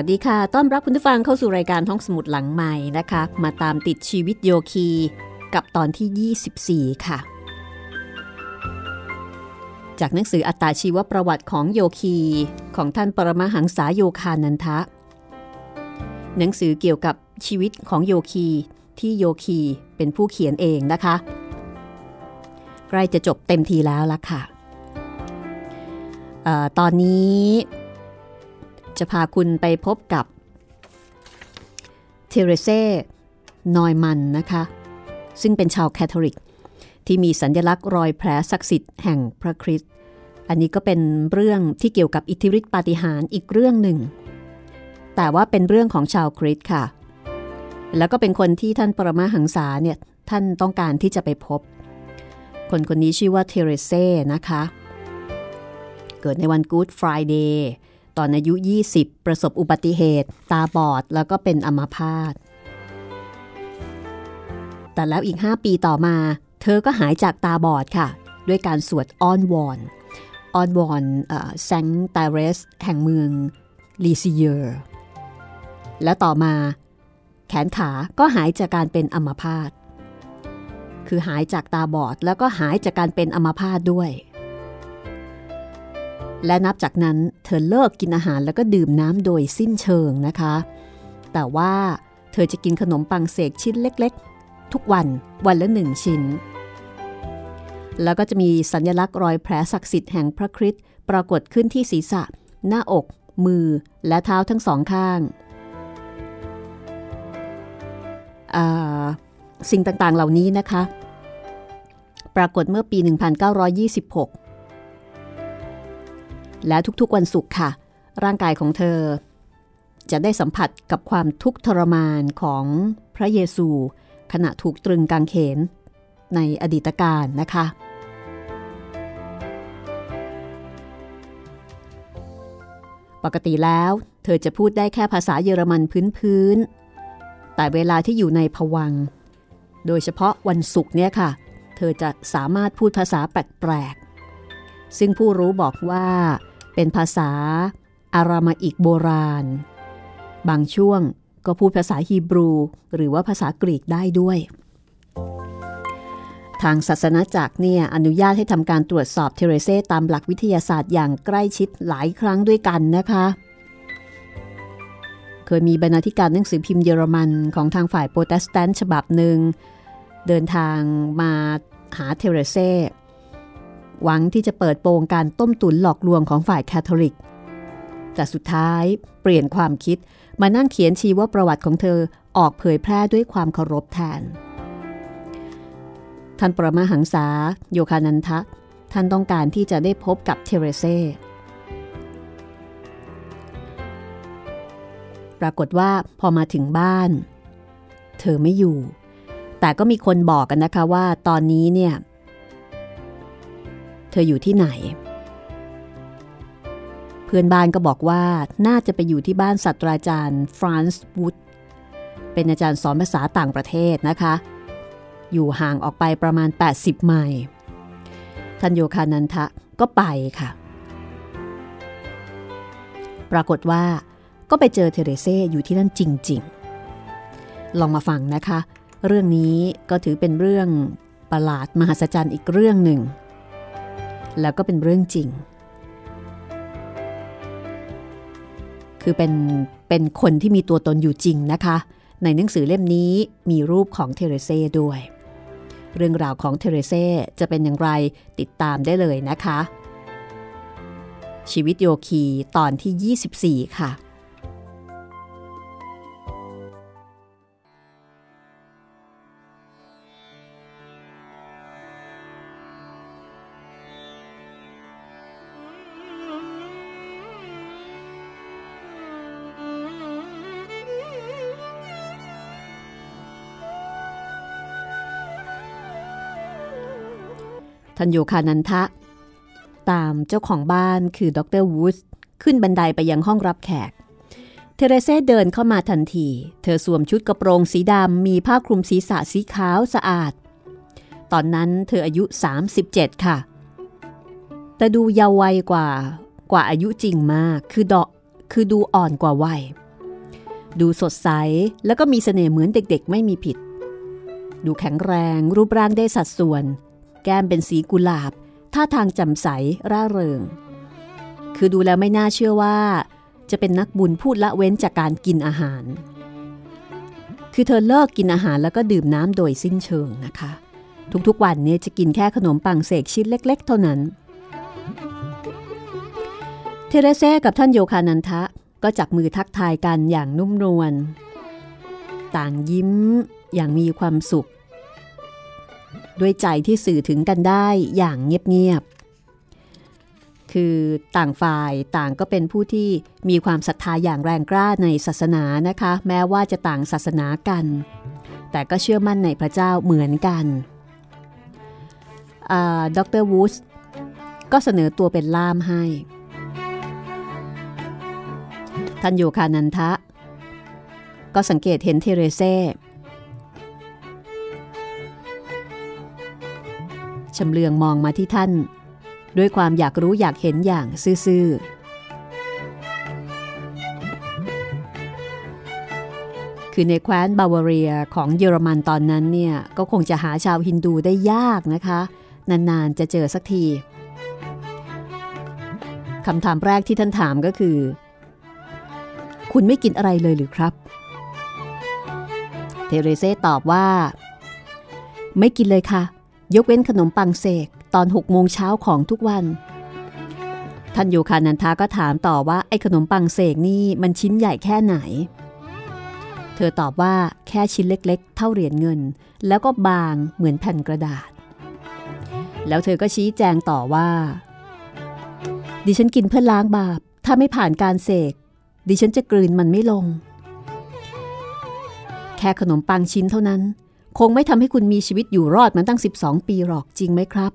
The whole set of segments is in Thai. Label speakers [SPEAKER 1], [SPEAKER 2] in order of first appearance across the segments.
[SPEAKER 1] วัสดีค่ะ ต้อนรับคุณผู้ฟังเข้าสู่รายการท้องสมุดหลังใหม่นะคะ มาตามติดชีวิตโยคีกับตอนที่ 24 ค่ะ จากหนังสืออัตาชีวประวัติของโยคีของท่านปรมาหังษาโยคานันทะ หนังสือเกี่ยวกับชีวิตของโยคีที่โยคีเป็นผู้เขียนเองนะคะ ใกล้จะจบเต็มทีแล้วละค่ะออตอนนี้ จะพาคุณไปพบกับเทเรเซ่ นอยมันนะคะ ซึ่งเป็นชาวแคทอลิก ที่มีสัญลักษณ์รอยแผลศักดิ์สิทธิ์แห่งพระคริสต์อันนี้ก็เป็นเรื่องที่เกี่ยวกับอิทธิฤทธิปาฏิหาริย์อีกเรื่องหนึ่ง แต่ว่าเป็นเรื่องของชาวคริสต์ค่ะ แล้วก็เป็นคนที่ท่านปรมาหังษาเนี่ยท่านต้องการที่จะไปพบ คนคนนี้ชื่อว่าเทเรเซ่นะคะ เกิดในวัน Good Friday ตอนอายุ 20 ประสบอุบัติเหตุ ตาบอดแล้วก็เป็นอัมพาต แต่แล้วอีก 5 ปีต่อมา เธอก็หายจากตาบอดค่ะ ด้วยการสวดอ้อนวอนอ้อนวอนแซงต์เตแรส แห่งเมืองลีซิเยอร์ และต่อมา แขนขาก็หายจากการเป็นอัมพาตคือหายจากตาบอดแล้วก็หายจากการเป็นอัมพาตด้วย และนับจากนั้นเธอเลิกกินอาหารแล้วก็ดื่มน้ำโดยสิ้นเชิงนะคะ แต่ว่าเธอจะกินขนมปังเสกชิ้นเล็กๆ ทุกวันวันละหนึ่งชิ้น แล้วก็จะมีสัญลักษณ์รอยแผลศักดิ์สิทธิ์แห่งพระคริสต์ปรากฏขึ้นที่ศีรษะ หน้าอก มือ และเท้าทั้งสองข้าง สิ่งต่างๆเหล่านี้นะคะ ปรากฏเมื่อปี 1926 และทุกๆวันศุกร์ค่ะ ร่างกายของเธอ จะได้สัมผัสกับความทุกข์ทรมานของพระเยซู ขณะถูกตรึงกางเขนในอดีตการนะคะ ปกติแล้ว เธอจะพูดได้แค่ภาษาเยอรมันพื้นๆ แต่เวลาที่อยู่ในพวัง โดยเฉพาะวันศุกร์เนี่ยค่ะ เธอจะสามารถพูดภาษาแปลกๆซึ่งผู้รู้บอกว่า เป็นภาษาอารามาอิกโบราณ บางช่วงก็พูดภาษาฮีบรู หรือว่าภาษากรีกได้ด้วย ทางศาสนาจักรเนี่ยอนุญาตให้ทำการตรวจสอบเทเรเซตามหลักวิทยาศาสตร์อย่างใกล้ชิดหลายครั้งด้วยกันนะคะเคยมีบรรณาธิการหนังสือพิมพ์เยอรมันของทางฝ่ายโปรเตสแตนต์ฉบับหนึ่ง เดินทางมาหาเทเรเซ หวังที่จะเปิดโปงการต้มตุ๋นหลอกลวงของฝ่ายแคทอลิก แต่สุดท้ายเปลี่ยนความคิดมานั่งเขียนชีวประวัติของเธอออกเผยแพร่ด้วยความเคารพแทน ท่านปรมหังสาโยคานันทะ ท่านต้องการที่จะได้พบกับเทเรเซปรากฏว่าพอมาถึงบ้าน เธอไม่อยู่ แต่ก็มีคนบอกกันนะคะว่าตอนนี้เนี่ย เธออยู่ที่ไหน เพื่อนบ้านก็บอกว่าน่าจะไปอยู่ที่บ้านศาสตราจารย์ฟรานซ์วูดเป็นอาจารย์สอนภาษาต่างประเทศนะคะ อยู่ห่างออกไปประมาณ 80 ไมล์ท่านโยคานันทะก็ไปค่ะ ปรากฏว่าก็ไปเจอเทเรเซ่อยู่ที่นั่นจริง ๆ ลองมาฟังนะคะ เรื่องนี้ก็ถือเป็นเรื่องประหลาดมหัศจรรย์อีกเรื่องหนึ่ง แล้วก็เป็นเรื่องจริง คือเป็นเป็นคนที่มีตัวตนอยู่จริงนะคะ ในหนังสือเล่มนี้มีรูปของเทเรเซ่ด้วย เรื่องราวของเทเรเซ่จะเป็นอย่างไรติดตามได้เลยนะคะ ชีวิตโยคีตอนที่ 24 ค่ะ ท่านโยคานันทะ ตามเจ้าของบ้านคือดรวูดขึ้นบันไดไปยังห้องรับแขก เทเรเซ่เดินเข้ามาทันที เธอสวมชุดกระโปรงสีดำ มีผ้าคลุมศีรษะสีขาวสะอาด ตอนนั้นเธออายุ 37 ค่ะ แต่ดูเยาว์วัยกว่ากว่าอายุจริงมาก คือดอกคือดูอ่อนกว่าวัย ดูสดใส แล้วก็มีเสน่ห์เหมือนเด็กๆ ไม่มีผิด ดูแข็งแรง รูปร่างได้สัดส่วน แก้มเป็นสีกุหลาบ ท่าทางจำใสร่าเริง คือดูแล้วไม่น่าเชื่อว่า จะเป็นนักบุญพูดละเว้นจากการกินอาหาร คือเธอเลิกกินอาหารแล้วก็ดื่มน้ำโดยสิ้นเชิงนะคะ ทุกๆวันเนี่ยจะกินแค่ขนมปังเสกชิ้นเล็ก ๆ เท่านั้น เทเรเซ่กับท่านโยคานันทะก็จับมือทักทายกันอย่างนุ่มนวล ต่างยิ้มอย่างมีความสุข ด้วยใจที่สื่อถึงกันได้อย่างเงียบๆ คือต่างฝ่ายต่างก็เป็นผู้ที่มีความศรัทธาอย่างแรงกล้าในศาสนานะคะ แม้ว่าจะต่างศาสนากัน แต่ก็เชื่อมั่นในพระเจ้าเหมือนกันดรวูดก็เสนอตัวเป็นล่ามให้ ท่านโยคานันทะ ก็สังเกตเห็นเทเรเซ่ ชำเลืองมองมาที่ท่าน ด้วยความอยากรู้อยากเห็นอย่างซื่อคือในแคว้นบาวาเรียของเยอรมันตอนนั้นเนี่ย ก็คงจะหาชาวฮินดูได้ยากนะคะ นานๆจะเจอสักทีคำถามแรกที่ท่านถามก็คือ คุณไม่กินอะไรเลยหรือครับ เทเรเซตอบว่า ไม่กินเลยค่ะ ยกเว้นขนมปังเสกตอน6โมงเช้าของทุกวัน ท่านโยคานันทาก็ถามต่อว่าไอ้ขนมปังเสกนี่มันชิ้นใหญ่แค่ไหนเทเธอตอบว่าแค่ชิ้นเล็กๆ เท่าเหรียญเงิน แล้วก็บางเหมือนแผ่นกระดาษ แล้วเธอก็ชี้แจงต่อว่า ดิฉันกินเพื่อล้างบาป ถ้าไม่ผ่านการเสก ดิฉันจะกลืนมันไม่ลง แค่ขนมปังชิ้นเท่านั้น คงไม่ทำให้คุณมีชีวิตอยู่รอดมาตั้ง 12 ปีหรอกจริงไหมครับ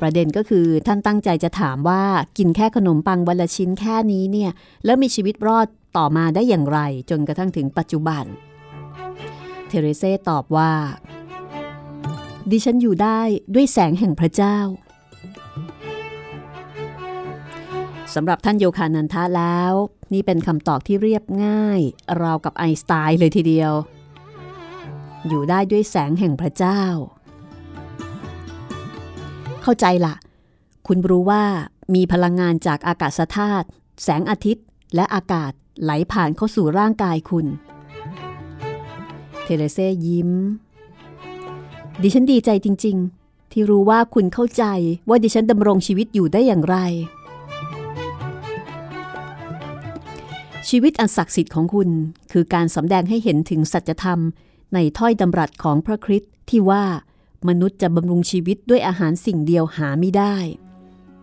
[SPEAKER 1] ประเด็นก็คือท่านตั้งใจจะถามว่ากินแค่ขนมปังวันละชิ้นแค่นี้เนี่ย แล้วมีชีวิตรอดต่อมาได้อย่างไร จนกระทั่งถึงปัจจุบัน เทเรเซ่ตอบว่า ดิฉันอยู่ได้ด้วยแสงแห่งพระเจ้าสำหรับท่านโยคานันทะแล้ว นี่เป็นคำตอบที่เรียบง่าย ราวกับไอสไตน์เลยทีเดียว อยู่ได้ด้วยแสงแห่งพระเจ้า เข้าใจละคุณรู้ว่ามีพลังงานจากอากาศธาตุแสงอาทิตย์ และอากาศไหลผ่านเข้าสู่ร่างกายคุณ เทเลเซ่ยิ้ม ดิฉันดีใจจริง ๆ ที่รู้ว่าคุณเข้าใจว่าดิฉันดำรงชีวิตอยู่ได้อย่างไร ชีวิตอันศักดิ์สิทธิ์ของคุณคือการสำแดงให้เห็นถึงสัจธรรม ในถ้อยดำรัสของพระคริสต์ที่ว่ามนุษย์จะบำรุงชีวิตด้วยอาหารสิ่งเดียวหาไม่ได้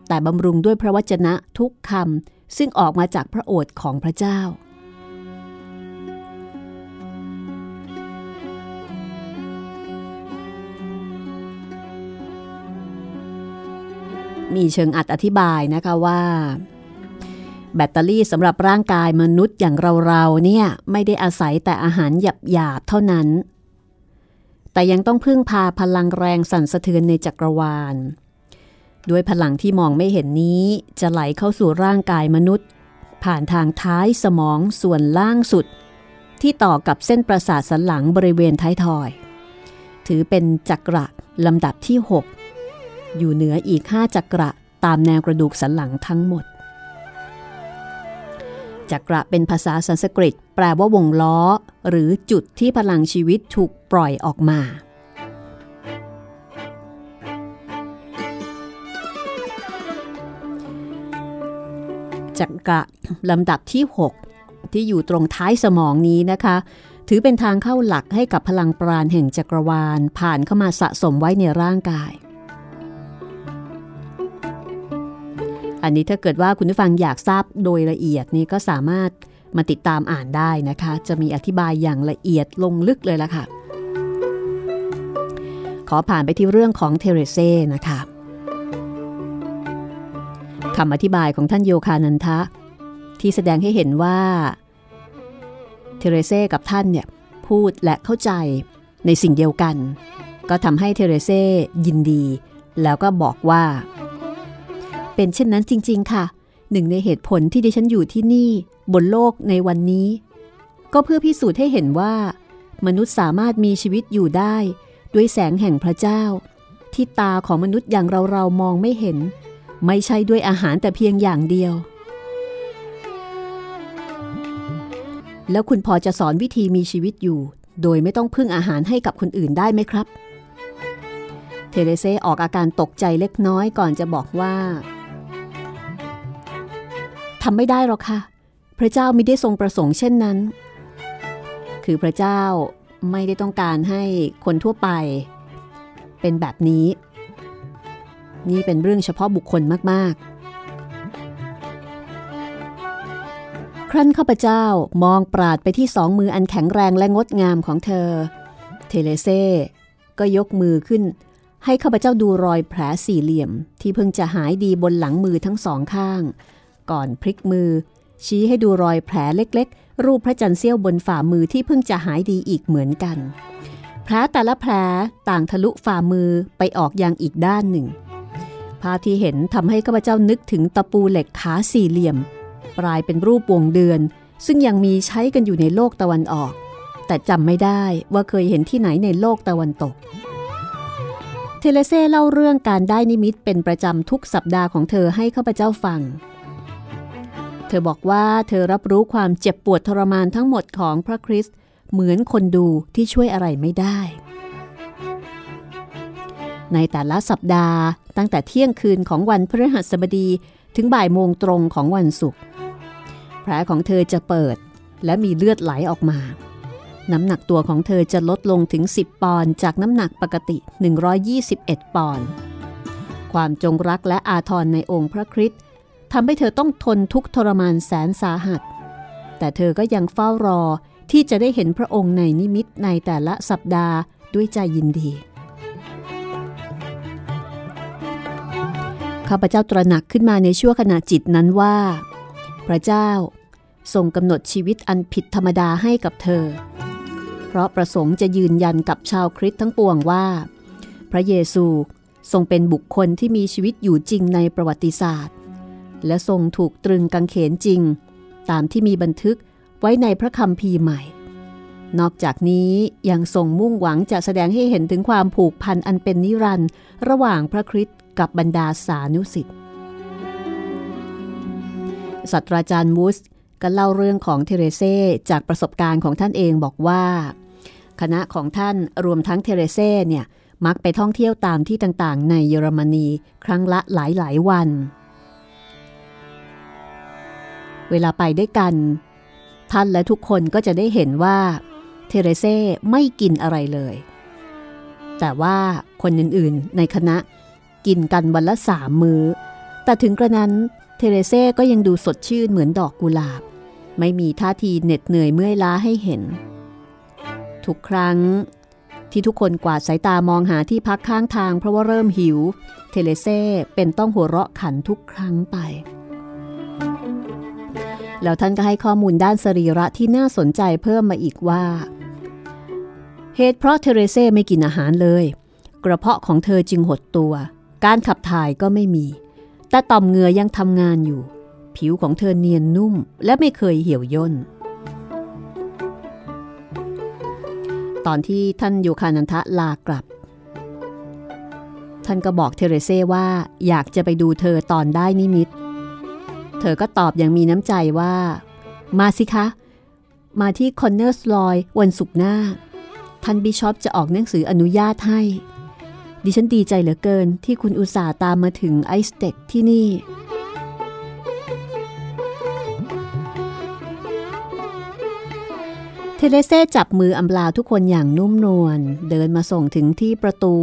[SPEAKER 1] แต่บำรุงด้วยพระวจนะทุกคำซึ่งออกมาจากพระโอษฐ์ของพระเจ้า มีเชิงอัดอธิบายนะคะว่า แบตเตอรี่สำหรับร่างกายมนุษย์อย่างเราๆเนี่ยไม่ได้อาศัยแต่อาหารหยาบๆเท่านั้น แต่ยังต้องพึ่งพาพลังแรงสั่นสะเทือนในจักรวาล ด้วยพลังที่มองไม่เห็นนี้จะไหลเข้าสู่ร่างกายมนุษย์ ผ่านทางท้ายสมองส่วนล่างสุด ที่ต่อกับเส้นประสาทสันหลังบริเวณท้ายทอย ถือเป็นจักระลำดับที่ 6 อยู่เหนืออีก 5 จักระตามแนวกระดูกสันหลังทั้งหมด จักระเป็นภาษาสันสกฤต แปลว่าวงล้อ หรือจุดที่พลังชีวิตถูกปล่อยออกมา จักระลำดับที่ 6 ที่อยู่ตรงท้ายสมองนี้นะคะ ถือเป็นทางเข้าหลักให้กับพลังปราณแห่งจักรวาล ผ่านเข้ามาสะสมไว้ในร่างกาย อันนี้ถ้าเกิดว่าคุณผู้ฟังอยากทราบโดยละเอียดนี่ก็สามารถมาติดตามอ่านได้นะคะ จะมีอธิบายอย่างละเอียดลงลึกเลยละค่ะ ขอผ่านไปที่เรื่องของเทเรเซ่นะคะคำอธิบายของท่านโยคานันทะ ที่แสดงให้เห็นว่า เทเรเซ่กับท่านเนี่ยพูดและเข้าใจในสิ่งเดียวกัน ก็ทำให้เทเรเซ่ยินดี แล้วก็บอกว่า เป็นเช่นนั้นจริง ๆ ค่ะ หนึ่งในเหตุผลที่ดิฉันอยู่ที่นี่ บนโลกในวันนี้ ก็เพื่อพิสูจน์ให้เห็นว่า มนุษย์สามารถมีชีวิตอยู่ได้ ด้วยแสงแห่งพระเจ้า ที่ตาของมนุษย์อย่างเราเรามองไม่เห็น ไม่ใช่ด้วยอาหารแต่เพียงอย่างเดียว แล้วคุณพอจะสอนวิธีมีชีวิตอยู่ โดยไม่ต้องพึ่งอาหารให้กับคนอื่นได้ไหมครับเทเรเซออกอาการตกใจเล็กน้อยก่อนจะบอกว่า ทำไม่ได้หรอกค่ะ พระเจ้าไม่ได้ทรงประสงค์เช่นนั้น คือพระเจ้าไม่ได้ต้องการให้คนทั่วไป เป็นแบบนี้ นี่เป็นเรื่องเฉพาะบุคคลมาก ๆ ครั้นข้าพเจ้ามองปราดไปที่สองมืออันแข็งแรงและงดงามของเธอ เทเลเซ่ก็ยกมือขึ้น ให้ข้าพเจ้าดูรอยแผลสี่เหลี่ยม ที่เพิ่งจะหายดีบนหลังมือทั้งสองข้าง ก่อนพลิกมือ ชี้ให้ดูรอยแผลเล็กๆ รูปพระจันทร์เสี้ยวบนฝ่ามือที่เพิ่งจะหายดีอีกเหมือนกัน แผลแต่ละแผลต่างทะลุฝ่ามือไปออกอยังอีกด้านหนึ่ง ภาพที่เห็นทำให้ข้าพเจ้านึกถึงตะปูเหล็กขาสี่เหลี่ยม ปลายเป็นรูปวงเดือน ซึ่งยังมีใช้กันอยู่ในโลกตะวันออก แต่จำไม่ได้ว่าเคยเห็นที่ไหนในโลกตะวันตกเทเลเซ่เล่าเรื่องการได้นิมิตเป็นประจำทุกสัปดาห์ของเธอให้ข้าพเจ้าฟัง เธอบอกว่าเธอรับรู้ความเจ็บปวดทรมานทั้งหมดของพระคริสต์เหมือนคนดูที่ช่วยอะไรไม่ได้ ในแต่ละสัปดาห์ตั้งแต่เที่ยงคืนของวันพฤหัสบดีถึงบ่ายโมงตรงของวันศุกร์แผลของเธอจะเปิดและมีเลือดไหลออกมา น้ำหนักตัวของเธอจะลดลงถึง 10 ปอนด์จากน้ำหนักปกติ 121 ปอนด์ความจงรักและอาทรในองค์พระคริสต์ ทำให้เธอต้องทนทุกทรมานแสนสาหัส แต่เธอก็ยังเฝ้ารอที่จะได้เห็นพระองค์ในนิมิตในแต่ละสัปดาห์ด้วยใจยินดี ข้าพเจ้าตระหนักขึ้นมาในชั่วขณะจิตนั้นว่า พระเจ้าทรงกำหนดชีวิตอันผิดธรรมดาให้กับเธอ เพราะประสงค์จะยืนยันกับชาวคริสต์ทั้งปวงว่า พระเยซูทรงเป็นบุคคลที่มีชีวิตอยู่จริงในประวัติศาสตร์ และทรงถูกตรึงกังเขนจริง ตามที่มีบันทึกไว้ในพระคัมภีใหม่ นอกจากนี้ยังทรงมุ่งหวังจะแสดงให้เห็นถึงความผูกพันอันเป็นนิรันดร์ระหว่างพระคริสต์กับบรรดาสานุสิทธิ์ศาสตราจารย์วูสก็เล่าเรื่องของเทเรเซ่จากประสบการณ์ของท่านเองบอกว่า คณะของท่านรวมทั้งเทเรเซ่เนี่ยมักไปท่องเที่ยวตามที่ต่างๆ ในเยอรมนี ครั้งละหลายๆวัน เวลาไปด้วยกัน ท่านและทุกคนก็จะได้เห็นว่า เทเรเซ่ไม่กินอะไรเลย แต่ว่าคนอื่นๆในคณะกินกันวันละสามมือ้อ แต่ถึงกระนั้นเทเรเซ่ก็ยังดูสดชื่นเหมือนดอกกุหลาบ ไม่มีท่าทีเหน็ดเหนื่อยเมื่อยล้าให้เห็น ทุกครั้งที่ทุกคนกวาดสายตามองหาที่พักข้างทางเพราะว่าเริ่มหิว เทเลเซ่เป็นต้องหัวเราะขันทุกครั้งไป แล้วท่านก็ให้ข้อมูลด้านสรีระที่น่าสนใจเพิ่มมาอีกว่า เหตุเพราะเทเรเซ่ไม่กินอาหารเลย กระเพาะของเธอจึงหดตัว การขับถ่ายก็ไม่มี แต่ต่อมเหงื่อยังทำงานอยู่ ผิวของเธอเนียนนุ่มและไม่เคยเหี่ยวย่นตอนที่ท่านโยคานันทะลากลับ ท่านก็บอกเทเรเซ่ว่าอยากจะไปดูเธอตอนได้นิมิต เธอก็ตอบอย่างมีน้ำใจว่า มาสิคะ มาที่คอนเนอร์สรอยท์วันศุกร์หน้า ท่านบิชอปจะออกหนังสืออนุญาตให้ ดิฉันดีใจเหลือเกินที่คุณอุตส่าห์ตามมาถึงไอสเต็กที่นี่เทเลเซ่จับมืออำลาทุกคนอย่างนุ่มนวลเดินมาส่งถึงที่ประตู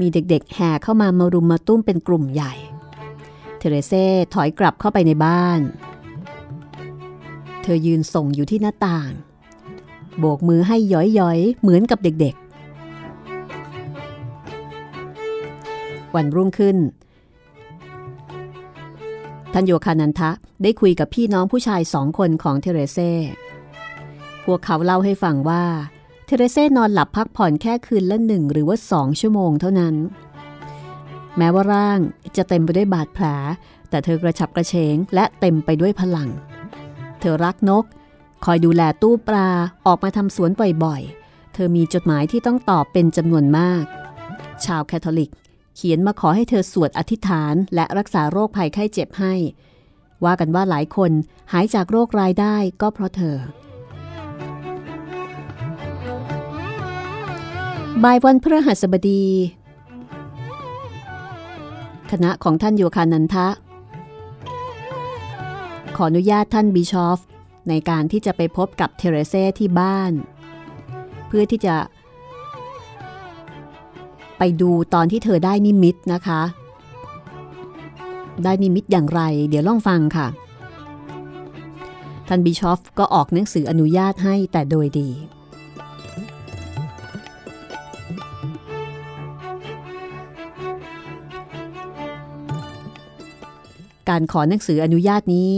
[SPEAKER 1] มีเด็กๆ แห่เข้ามามารุมมาตุ้มเป็นกลุ่มใหญ่ เทเรเซ่ถอยกลับเข้าไปในบ้าน เธอยืนส่งอยู่ที่หน้าต่าง โบกมือให้ย้อยๆ เหมือนกับเด็กๆ วันรุ่งขึ้นท่านโยคานันทะได้คุยกับพี่น้องผู้ชายสองคนของเทเรเซ่ พวกเขาเล่าให้ฟังว่า เทเรเซ่นอนหลับพักผ่อนแค่คืนละหนึ่งหรือว่าสองชั่วโมงเท่านั้น แม้ว่าร่างจะเต็มไปด้วยบาดแผล แต่เธอกระฉับกระเฉงและเต็มไปด้วยพลัง เธอรักนก คอยดูแลตู้ปลาออกมาทำสวนบ่อยๆ เธอมีจดหมายที่ต้องตอบเป็นจำนวนมาก ชาวแคทอลิกเขียนมาขอให้เธอสวดอธิษฐานและรักษาโรคภัยไข้เจ็บให้ ว่ากันว่าหลายคนหายจากโรคร้ายได้ก็เพราะเธอ บ่ายวันพฤหัสบดี คณะของท่านโยคานันทะ ขออนุญาตท่านบิชอฟ ในการที่จะไปพบกับเทเรเซ่ที่บ้าน เพื่อที่จะ ไปดูตอนที่เธอได้นิมิตนะคะ ได้นิมิตอย่างไร เดี๋ยวลองฟังค่ะ ท่านบิชอฟก็ออกหนังสืออนุญาตให้แต่โดยดี การขอหนังสืออนุญาตนี้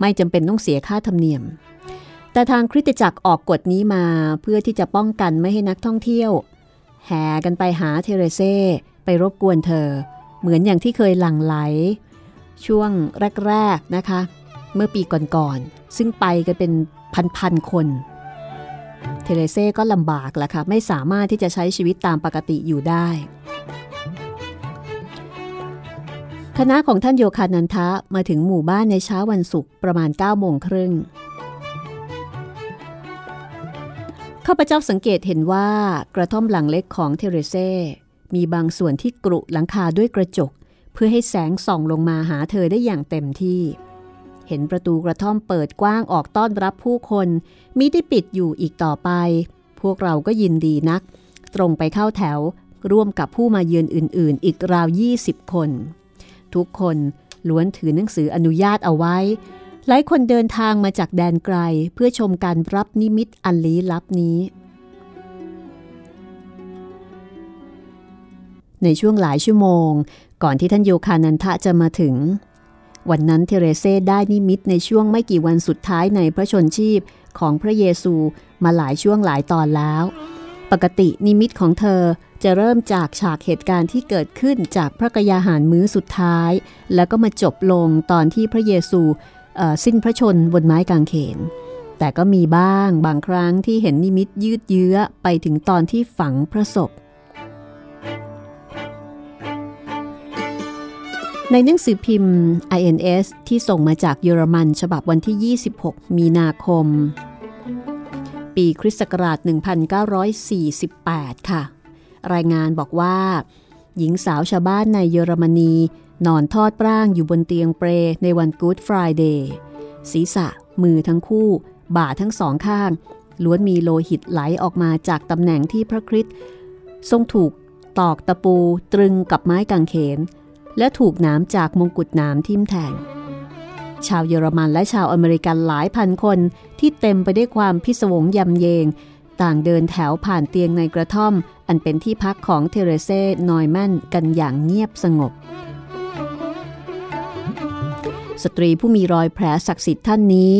[SPEAKER 1] ไม่จำเป็นต้องเสียค่าธรรมเนียม แต่ทางคริสตจักรออกกฎนี้มาเพื่อที่จะป้องกันไม่ให้นักท่องเที่ยว แห่กันไปหาเทเรเซ่ไปรบกวนเธอ เหมือนอย่างที่เคยหลั่งไหล ช่วงแรกๆนะคะ เมื่อปีก่อนๆซึ่งไปกันเป็นพันๆคนเทเรเซ่ก็ลำบากแหละค่ะไม่สามารถที่จะใช้ชีวิตตามปกติอยู่ได้ คณะของท่านโยคานันทะมาถึงหมู่บ้านในเช้าวันศุกร์ประมาณ9โมงครึ่งข้าพเจ้าสังเกตเห็นว่ากระท่อมหลังเล็กของเทเรเซ่มีบางส่วนที่กรุหลังคาด้วยกระจก เพื่อให้แสงส่องลงมาหาเธอได้อย่างเต็มที่ เห็นประตูกระท่อมเปิดกว้างออกต้อนรับผู้คนมิได้ปิดอยู่อีกต่อไป พวกเราก็ยินดีนัก ตรงไปเข้าแถวร่วมกับผู้มาเยือนอื่น ๆ อีกราว 20 คน ทุกคนล้วนถือหนังสืออนุญาตเอาไว้ หลายคนเดินทางมาจากแดนไกลเพื่อชมการรับนิมิตอันลี้ลับนี้ ในช่วงหลายชั่วโมง ก่อนที่ท่านโยคานันทะจะมาถึง วันนั้นเทเรเซได้นิมิตในช่วงไม่กี่วันสุดท้ายในพระชนชีพของพระเยซูมาหลายช่วงหลายตอนแล้ว ปกตินิมิตของเธอ จะเริ่มจากฉากเหตุการณ์ที่เกิดขึ้นจากพระกยาหารมื้อสุดท้าย แล้วก็มาจบลงตอนที่พระเยซูสิ้นพระชนบนไม้กางเขน แต่ก็มีบ้างบางครั้งที่เห็นนิมิตยืดเยื้อไปถึงตอนที่ฝังพระศพ ในหนังสือพิมพ์ INS ที่ส่งมาจากเยอรมันฉบับวันที่ 26 มีนาคม ปีคริสต์ศักราช 1948 ค่ะ รายงานบอกว่า หญิงสาวชาวบ้านในเยอรมนี นอนทอดร่างอยู่บนเตียงเปลในวัน Good Friday ศีรษะ มือทั้งคู่ บ่าทั้งสองข้าง ล้วนมีโลหิตไหลออกมาจากตำแหน่งที่พระคริสต์ทรงถูกตอกตะปูตรึงกับไม้กางเขน และถูกหนามจากมงกุฎหนามทิ่มแทง ชาวเยอรมันและชาวอเมริกันหลายพันคนที่เต็มไปด้วยความพิศวงยำเกรง ต่างเดินแถวผ่านเตียงในกระท่อม อันเป็นที่พักของเทเรเซ่นอยมันน์กันอย่างเงียบสงบ สตรีผู้มีรอยแผลศักดิ์สิทธิ์ท่านนี้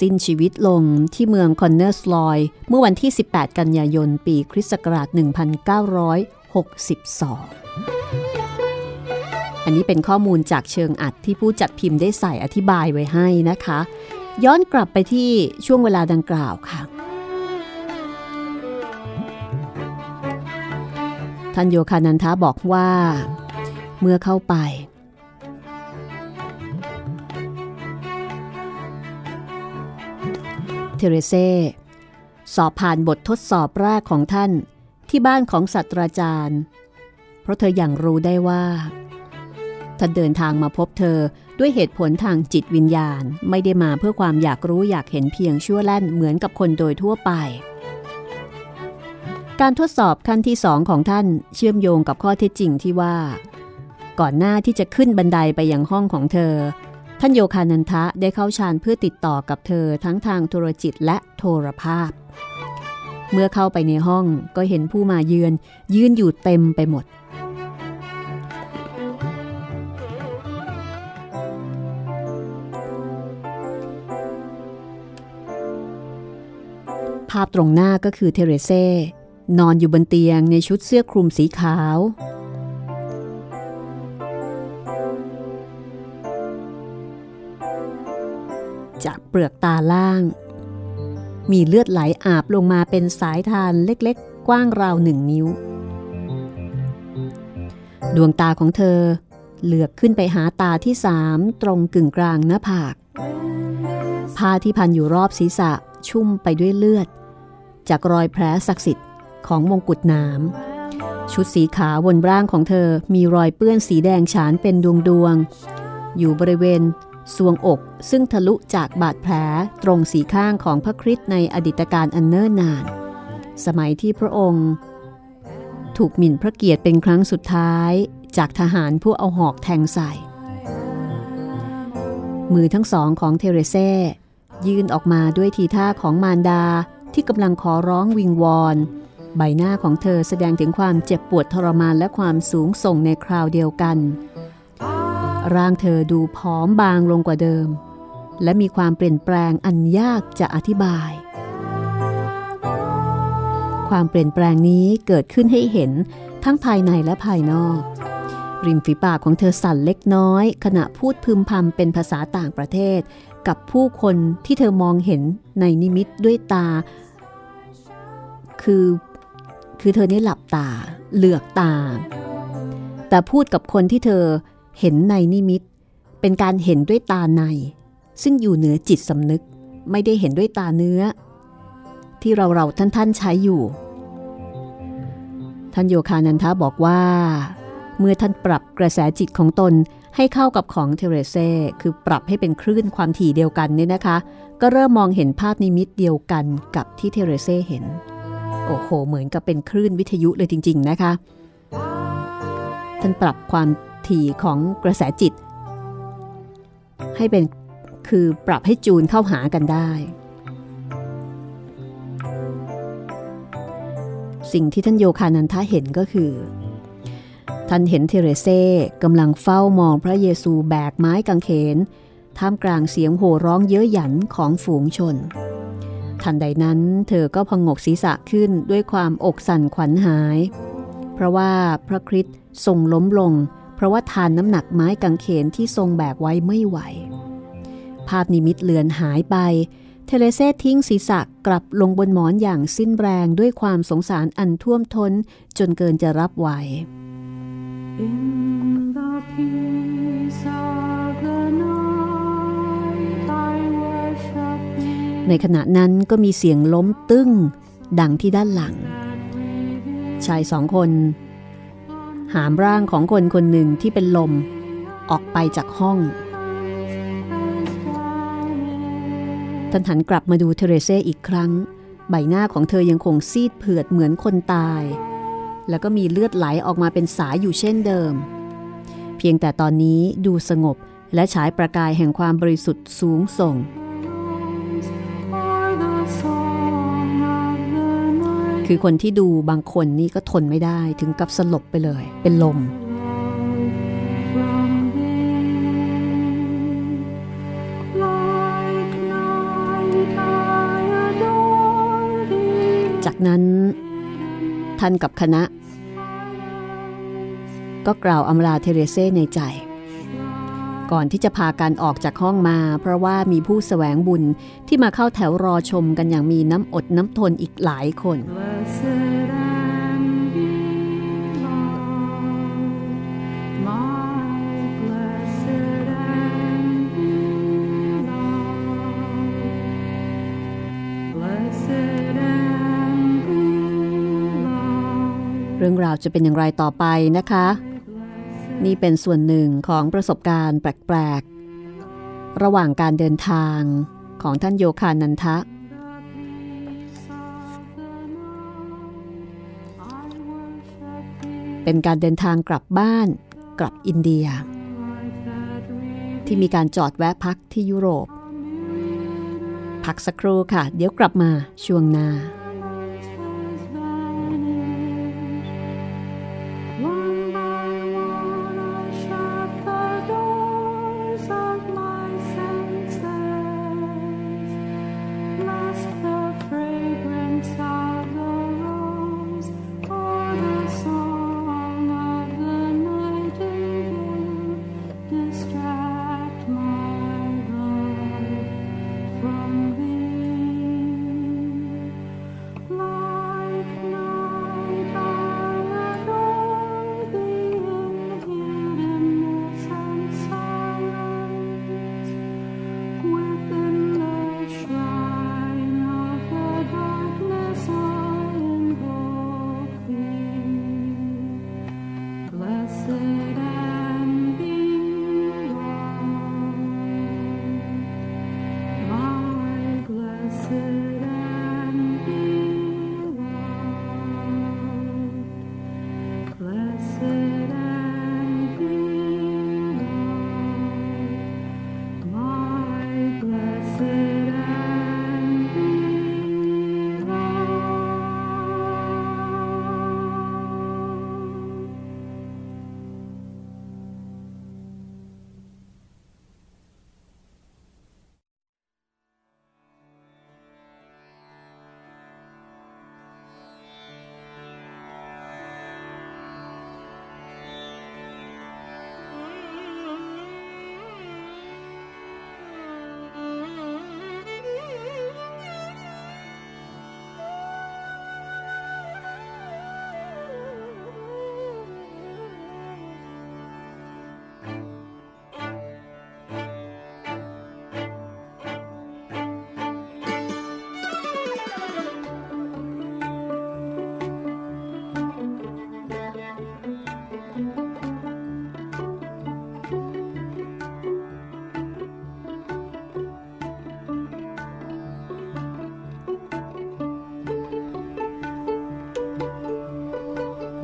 [SPEAKER 1] สิ้นชีวิตลงที่เมืองคอนเนอร์สรอยท์ เมื่อวันที่ 18 กันยายน ปีคริสต์ศักราช 1962 อันนี้เป็นข้อมูลจากเชิงอัดที่ผู้จัดพิมพ์ได้ใส่อธิบายไว้ให้นะคะ ย้อนกลับไปที่ช่วงเวลาดังกล่าวค่ะ ท่านโยคานันทาบอกว่า เมื่อเข้าไป เทเรเซสอบผ่านบททดสอบแรกของท่านที่บ้านของศาสตราจารย์ เพราะเธออย่างรู้ได้ว่า ท่านเดินทางมาพบเธอด้วยเหตุผลทางจิตวิญญาณไม่ได้มาเพื่อความอยากรู้อยากเห็นเพียงชั่วแล่นเหมือนกับคนโดยทั่วไป การทดสอบขั้นที่สองของท่านเชื่อมโยงกับข้อเท็จจริงที่ว่า ก่อนหน้าที่จะขึ้นบันไดไปยังห้องของเธอ ท่านโยคานันทะได้เข้าฌานเพื่อติดต่อกับเธอทั้งทางโทรจิตและโทรภาพ เมื่อเข้าไปในห้องก็เห็นผู้มาเยือน ยืนอยู่เต็มไปหมด ภาพตรงหน้าก็คือเทเรเซ นอนอยู่บนเตียงในชุดเสื้อคลุมสีขาว จากเปลือกตาล่าง มีเลือดไหลอาบลงมาเป็นสายทานเล็กๆ กว้างราวหนึ่งนิ้ว ดวงตาของเธอเหลือกขึ้นไปหาตาที่สามตรงกึ่งกลางหน้าผาก ผ้าที่พันอยู่รอบศีรษะชุ่มไปด้วยเลือด จากรอยแผลศักดิ์สิทธิ์ ของมงกุฎน้ำชุดสีขาวบนร่างของเธอมีรอยเปื้อนสีแดงฉานเป็นดวงดวง อยู่บริเวณสวงอกซึ่งทะลุจากบาดแผลตรงสีข้างของพระคริสต์ในอดีตการอันเนิ่นนาน สมัยที่พระองค์ ถูกหมิ่นพระเกียรติเป็นครั้งสุดท้ายจากทหารผู้เอาหอกแทงใส่ มือทั้งสองของเทเรเซ่ยื่นออกมาด้วยทีท่าของมารดาที่กำลังขอร้องวิงวอน ใบหน้าของเธอแสดงถึงความเจ็บปวดทรมานและความสูงส่งในคราวเดียวกัน ร่างเธอดูผอมบางลงกว่าเดิม และมีความเปลี่ยนแปลงอันยากจะอธิบาย ความเปลี่ยนแปลงนี้เกิดขึ้นให้เห็นทั้งภายในและภายนอก ริมฝีปากของเธอสั่นเล็กน้อย ขณะพูดพึมพำเป็นภาษาต่างประเทศ กับผู้คนที่เธอมองเห็นในนิมิตด้วยตา คือ คือเธอนี่หลับตา เหลือกตา แต่พูดกับคนที่เธอเห็นในนิมิต เป็นการเห็นด้วยตาใน ซึ่งอยู่เหนือจิตสำนึก ไม่ได้เห็นด้วยตาเนื้อ ที่เราเราท่านท่านๆใช้อยู่ ท่านโยคานันทะบอกว่า เมื่อท่านปรับกระแสจิตของตนให้เข้ากับของเทเรเซ่คือปรับให้เป็นคลื่นความถี่เดียวกันเนี่ยนะคะ ก็เริ่มมองเห็นภาพนิมิตเดียวกันกับที่เทเรเซ่เห็น โอ้โห เหมือนกับเป็นคลื่นวิทยุเลยจริง ๆ นะคะ ท่านปรับความถี่ของกระแสจิต ให้เป็นคือปรับให้จูนเข้าหากันได้ สิ่งที่ท่านโยคานันทะเห็นก็คือ ท่านเห็นเทเรเซ่กำลังเฝ้ามองพระเยซูแบกไม้กางเขน ท่ามกลางเสียงโห่ร้องเย้ยหยันของฝูงชน ทันใดนั้น เธอก็ผงกศีรษะขึ้นด้วยความอกสั่นขวัญหาย เพราะว่าพระคริสต์ทรงล้มลง เพราะว่าทานน้ำหนักไม้กางเขนที่ทรงแบกไว้ไม่ไหว ภาพนิมิตเลือนหายไป เทเรเซ่ทิ้งศีรษะกลับลงบนหมอนอย่างสิ้นแรงด้วยความสงสารอันท่วมท้นจนเกินจะรับไหว
[SPEAKER 2] In the
[SPEAKER 1] ในขณะนั้นก็มีเสียงล้มตึ้ง ดังที่ด้านหลัง ชายสองคน หามร่างของคนคนหนึ่งที่เป็นลมออกไปจากห้องท่านหันกลับมาดูเทเรเซ่อีกครั้ง ใบหน้าของเธอยังคงซีดเผือดเหมือนคนตาย แล้วก็มีเลือดไหลออกมาเป็นสายอยู่เช่นเดิม เพียงแต่ตอนนี้ดูสงบและฉายประกายแห่งความบริสุทธิ์สูงส่ง คือคนที่ดูบางคนนี่ก็ทนไม่ได้ถึงกับสลบไปเลย เป็นลม จากนั้น ท่านกับคณะ ก็กล่าวอำลาเทเรเซ่ในใจ ก่อนที่จะพากันออกจากห้องมา เพราะว่ามีผู้แสวงบุญที่มาเข้าแถวรอชมกันอย่างมีน้ำอดน้ำทนอีกหลายคน เรื่องราวจะเป็นอย่างไรต่อไปนะคะ นี่เป็นส่วนหนึ่งของประสบการณ์แปลกๆ ระหว่างการเดินทางของท่านโยคานันทะ เป็นการเดินทางกลับบ้านกลับอินเดีย ที่มีการจอดแวะพักที่ยุโรป พักสักครู่ค่ะ เดี๋ยวกลับมาช่วงหน้า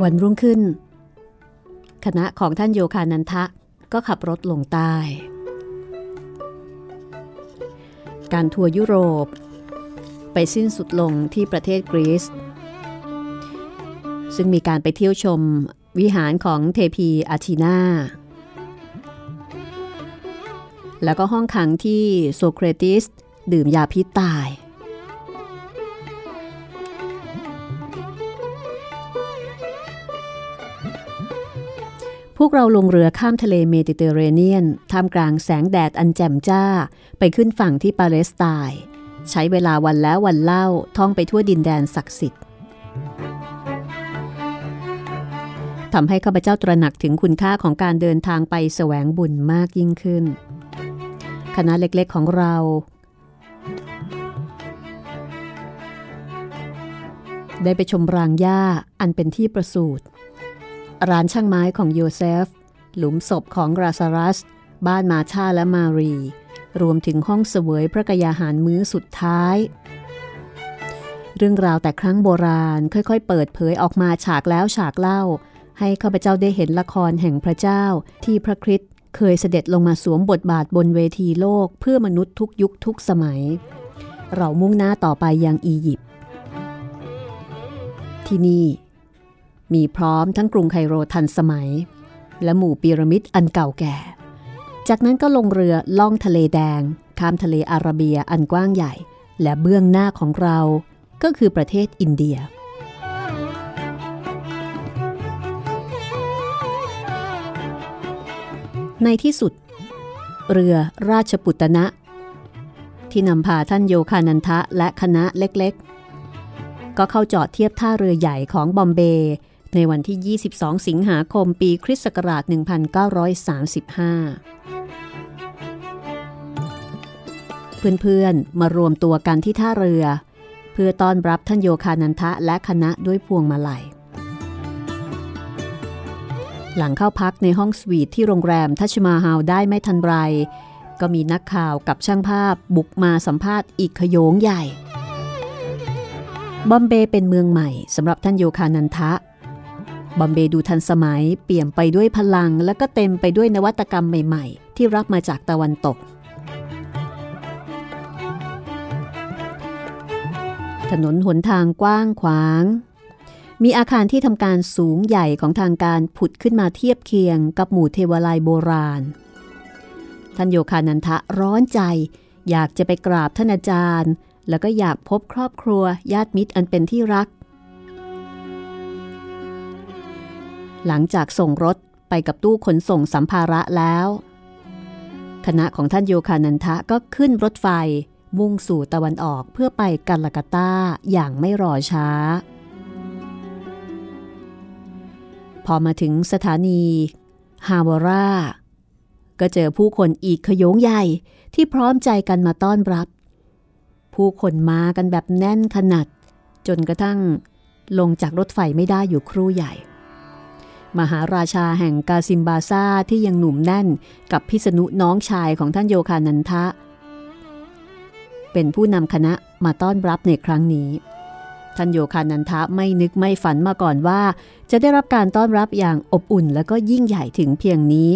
[SPEAKER 1] วันรุ่งขึ้น คณะของท่านโยคานันทะก็ขับรถลงใต้ การทัวร์ยุโรป ไปสิ้นสุดลงที่ประเทศกรีซซึ่งมีการไปเที่ยวชมวิหารของเทพีอาทีนาแล้วก็ห้องขังที่โซเครติสดื่มยาพิษตาย พวกเราลงเรือข้ามทะเลเมดิเตอร์เรเนียน ท่ามกลางแสงแดดอันแจ่มจ้า ไปขึ้นฝั่งที่ปาเลสไตน์ใช้เวลาวันแล้ววันเล่าท่องไปทั่วดินแดนศักดิ์สิทธิ์ทำให้ข้าพเจ้าตระหนักถึงคุณค่าของการเดินทางไปแสวงบุญมากยิ่งขึ้น คณะเล็กๆของเรา ได้ไปชมรางหญ้าอันเป็นที่ประสูติ ร้านช่างไม้ของโยเซฟ หลุมศพของราซารัส บ้านมาชาและมารี รวมถึงห้องเสวยพระกยาหารมื้อสุดท้าย เรื่องราวแต่ครั้งโบราณค่อยๆ เปิดเผยออกมาฉากแล้วฉากเล่า ให้ข้าพเจ้าได้เห็นละครแห่งพระเจ้าที่พระคริสต์เคยเสด็จลงมาสวมบทบาทบนเวทีโลกเพื่อมนุษย์ทุกยุคทุกสมัย เรามุ่งหน้าต่อไปยังอียิปต์ที่นี่ มีพร้อมทั้งกรุงไคโรทันสมัย และหมู่พีระมิดอันเก่าแก่ จากนั้นก็ลงเรือล่องทะเลแดง ข้ามทะเลอาระเบียอันกว้างใหญ่ และเบื้องหน้าของเราก็คือประเทศอินเดียในที่สุด เรือราชปุตนะ ที่นำพาท่านโยคานันทะและคณะเล็กๆ ก็เข้าจอดเทียบท่าเรือใหญ่ของบอมเบย์ ในวันที่ 22 สิงหาคมปีคริสต์ศักราช 1935เพื่อนๆ มารวมตัวกันที่ท่าเรือ เพื่อต้อนรับท่านโยคานันทะและคณะด้วยพวงมาลัย หลังเข้าพักในห้องสวีทที่โรงแรมทัชมาฮาลได้ไม่ทันไร ก็มีนักข่าวกับช่างภาพบุกมาสัมภาษณ์อีกขโยงใหญ่ บอมเบย์เป็นเมืองใหม่สำหรับท่านโยคานันทะ บอมเบย์ดูทันสมัยเปี่ยมไปด้วยพลัง และก็เต็มไปด้วยนวัตกรรมใหม่ๆ ที่รับมาจากตะวันตก ถนนหนทางกว้างขวาง มีอาคารที่ทำการสูงใหญ่ของทางการผุดขึ้นมาเทียบเคียงกับหมู่เทวาลัยโบราณ ท่านโยคานันทะร้อนใจ อยากจะไปกราบท่านอาจารย์ แล้วก็อยากพบครอบครัวญาติมิตรอันเป็นที่รัก หลังจากส่งรถไปกับตู้ขนส่งสัมภาระแล้ว คณะของท่านโยคานันทะก็ขึ้นรถไฟมุ่งสู่ตะวันออกเพื่อไปกัลกาตาอย่างไม่รอช้า พอมาถึงสถานี ฮาวาราก็เจอผู้คนอีกขยงใหญ่ที่พร้อมใจกันมาต้อนรับ ผู้คนมากันแบบแน่นขนาด จนกระทั่งลงจากรถไฟไม่ได้อยู่ครู่ใหญ่ มหาราชาแห่งกาซิมบาซาที่ยังหนุ่มแน่นกับพิษณุน้องชายของท่านโยคานันทะ เป็นผู้นำคณะมาต้อนรับในครั้งนี้ ท่านโยคานันทะไม่นึกไม่ฝันมาก่อนว่า จะได้รับการต้อนรับอย่างอบอุ่นและก็ยิ่งใหญ่ถึงเพียงนี้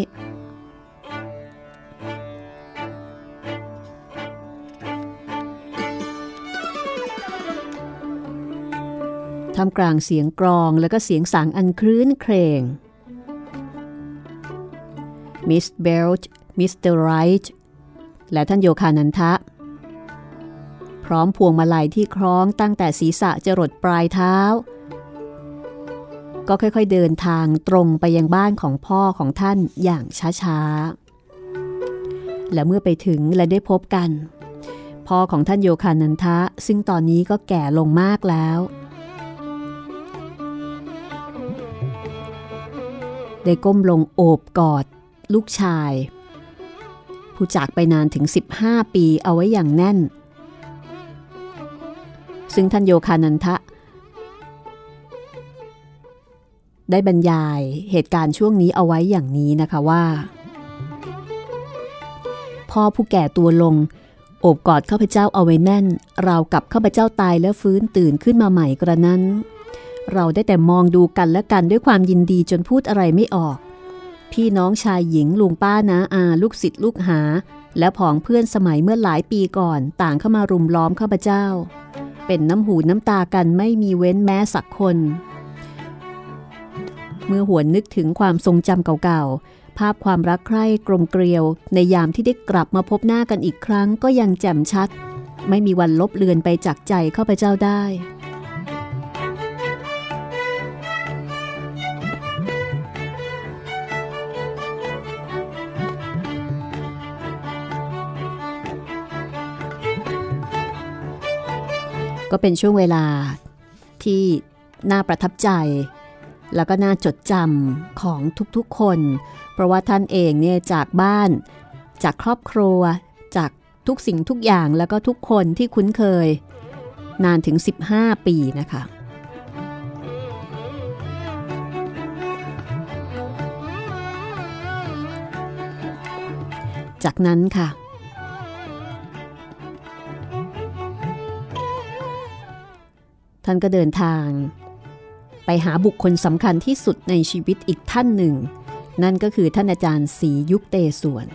[SPEAKER 1] ท่ามกลางเสียงกรองและก็เสียงสางอันครื้นเครง มิสเบลทช์มิสเตอร์ไรท์และท่านโยคานันทะ พร้อมพวงมาลัยที่คล้องตั้งแต่ศีรษะจรดปลายเท้า ก็ค่อยๆเดินทางตรงไปยังบ้านของพ่อของท่านอย่างช้าๆ และเมื่อไปถึงและได้พบกัน พ่อของท่านโยคานันทะ ซึ่งตอนนี้ก็แก่ลงมากแล้ว ได้ก้มลงโอบกอด ลูกชาย ผู้จากไปนานถึง 15 ปีเอาไว้อย่างแน่น ซึ่งท่านโยคานันทะ ได้บรรยายเหตุการณ์ช่วงนี้เอาไว้อย่างนี้นะคะว่า พ่อผู้แก่ตัวลงโอบกอดข้าพเจ้าเอาไว้แน่น ราวกับข้าพเจ้าตายแล้วฟื้นตื่นขึ้นมาใหม่กระนั้น เราได้แต่มองดูกันและกันด้วยความยินดีจนพูดอะไรไม่ออก พี่น้องชายหญิงลุงป้านาอาลูกศิษย์ลูกหา และผองเพื่อนสมัยเมื่อหลายปีก่อนต่างเข้ามารุมล้อมข้าพเจ้า เป็นน้ำหูน้ำตากันไม่มีเว้นแม้สักคน เมื่อหวนนึกถึงความทรงจำเก่าๆ ภาพความรักใคร่กลมเกลียว ในยามที่ได้กลับมาพบหน้ากันอีกครั้งก็ยังแจ่มชัด ไม่มีวันลบเลือนไปจากใจข้าพเจ้าได้ ก็เป็นช่วงเวลาที่น่าประทับใจ แล้วก็น่าจดจำของทุกๆคน เพราะว่าท่านเองเนี่ยจากบ้าน จากครอบครัว จากทุกสิ่งทุกอย่างแล้วก็ทุกคนที่คุ้นเคย นานถึง 15 ปีนะคะจากนั้นค่ะ ท่านก็เดินทาง ไปหาบุคคลสำคัญที่สุดในชีวิตอีกท่านหนึ่ง นั่นก็คือท่านอาจารย์ศรียุกเตศวร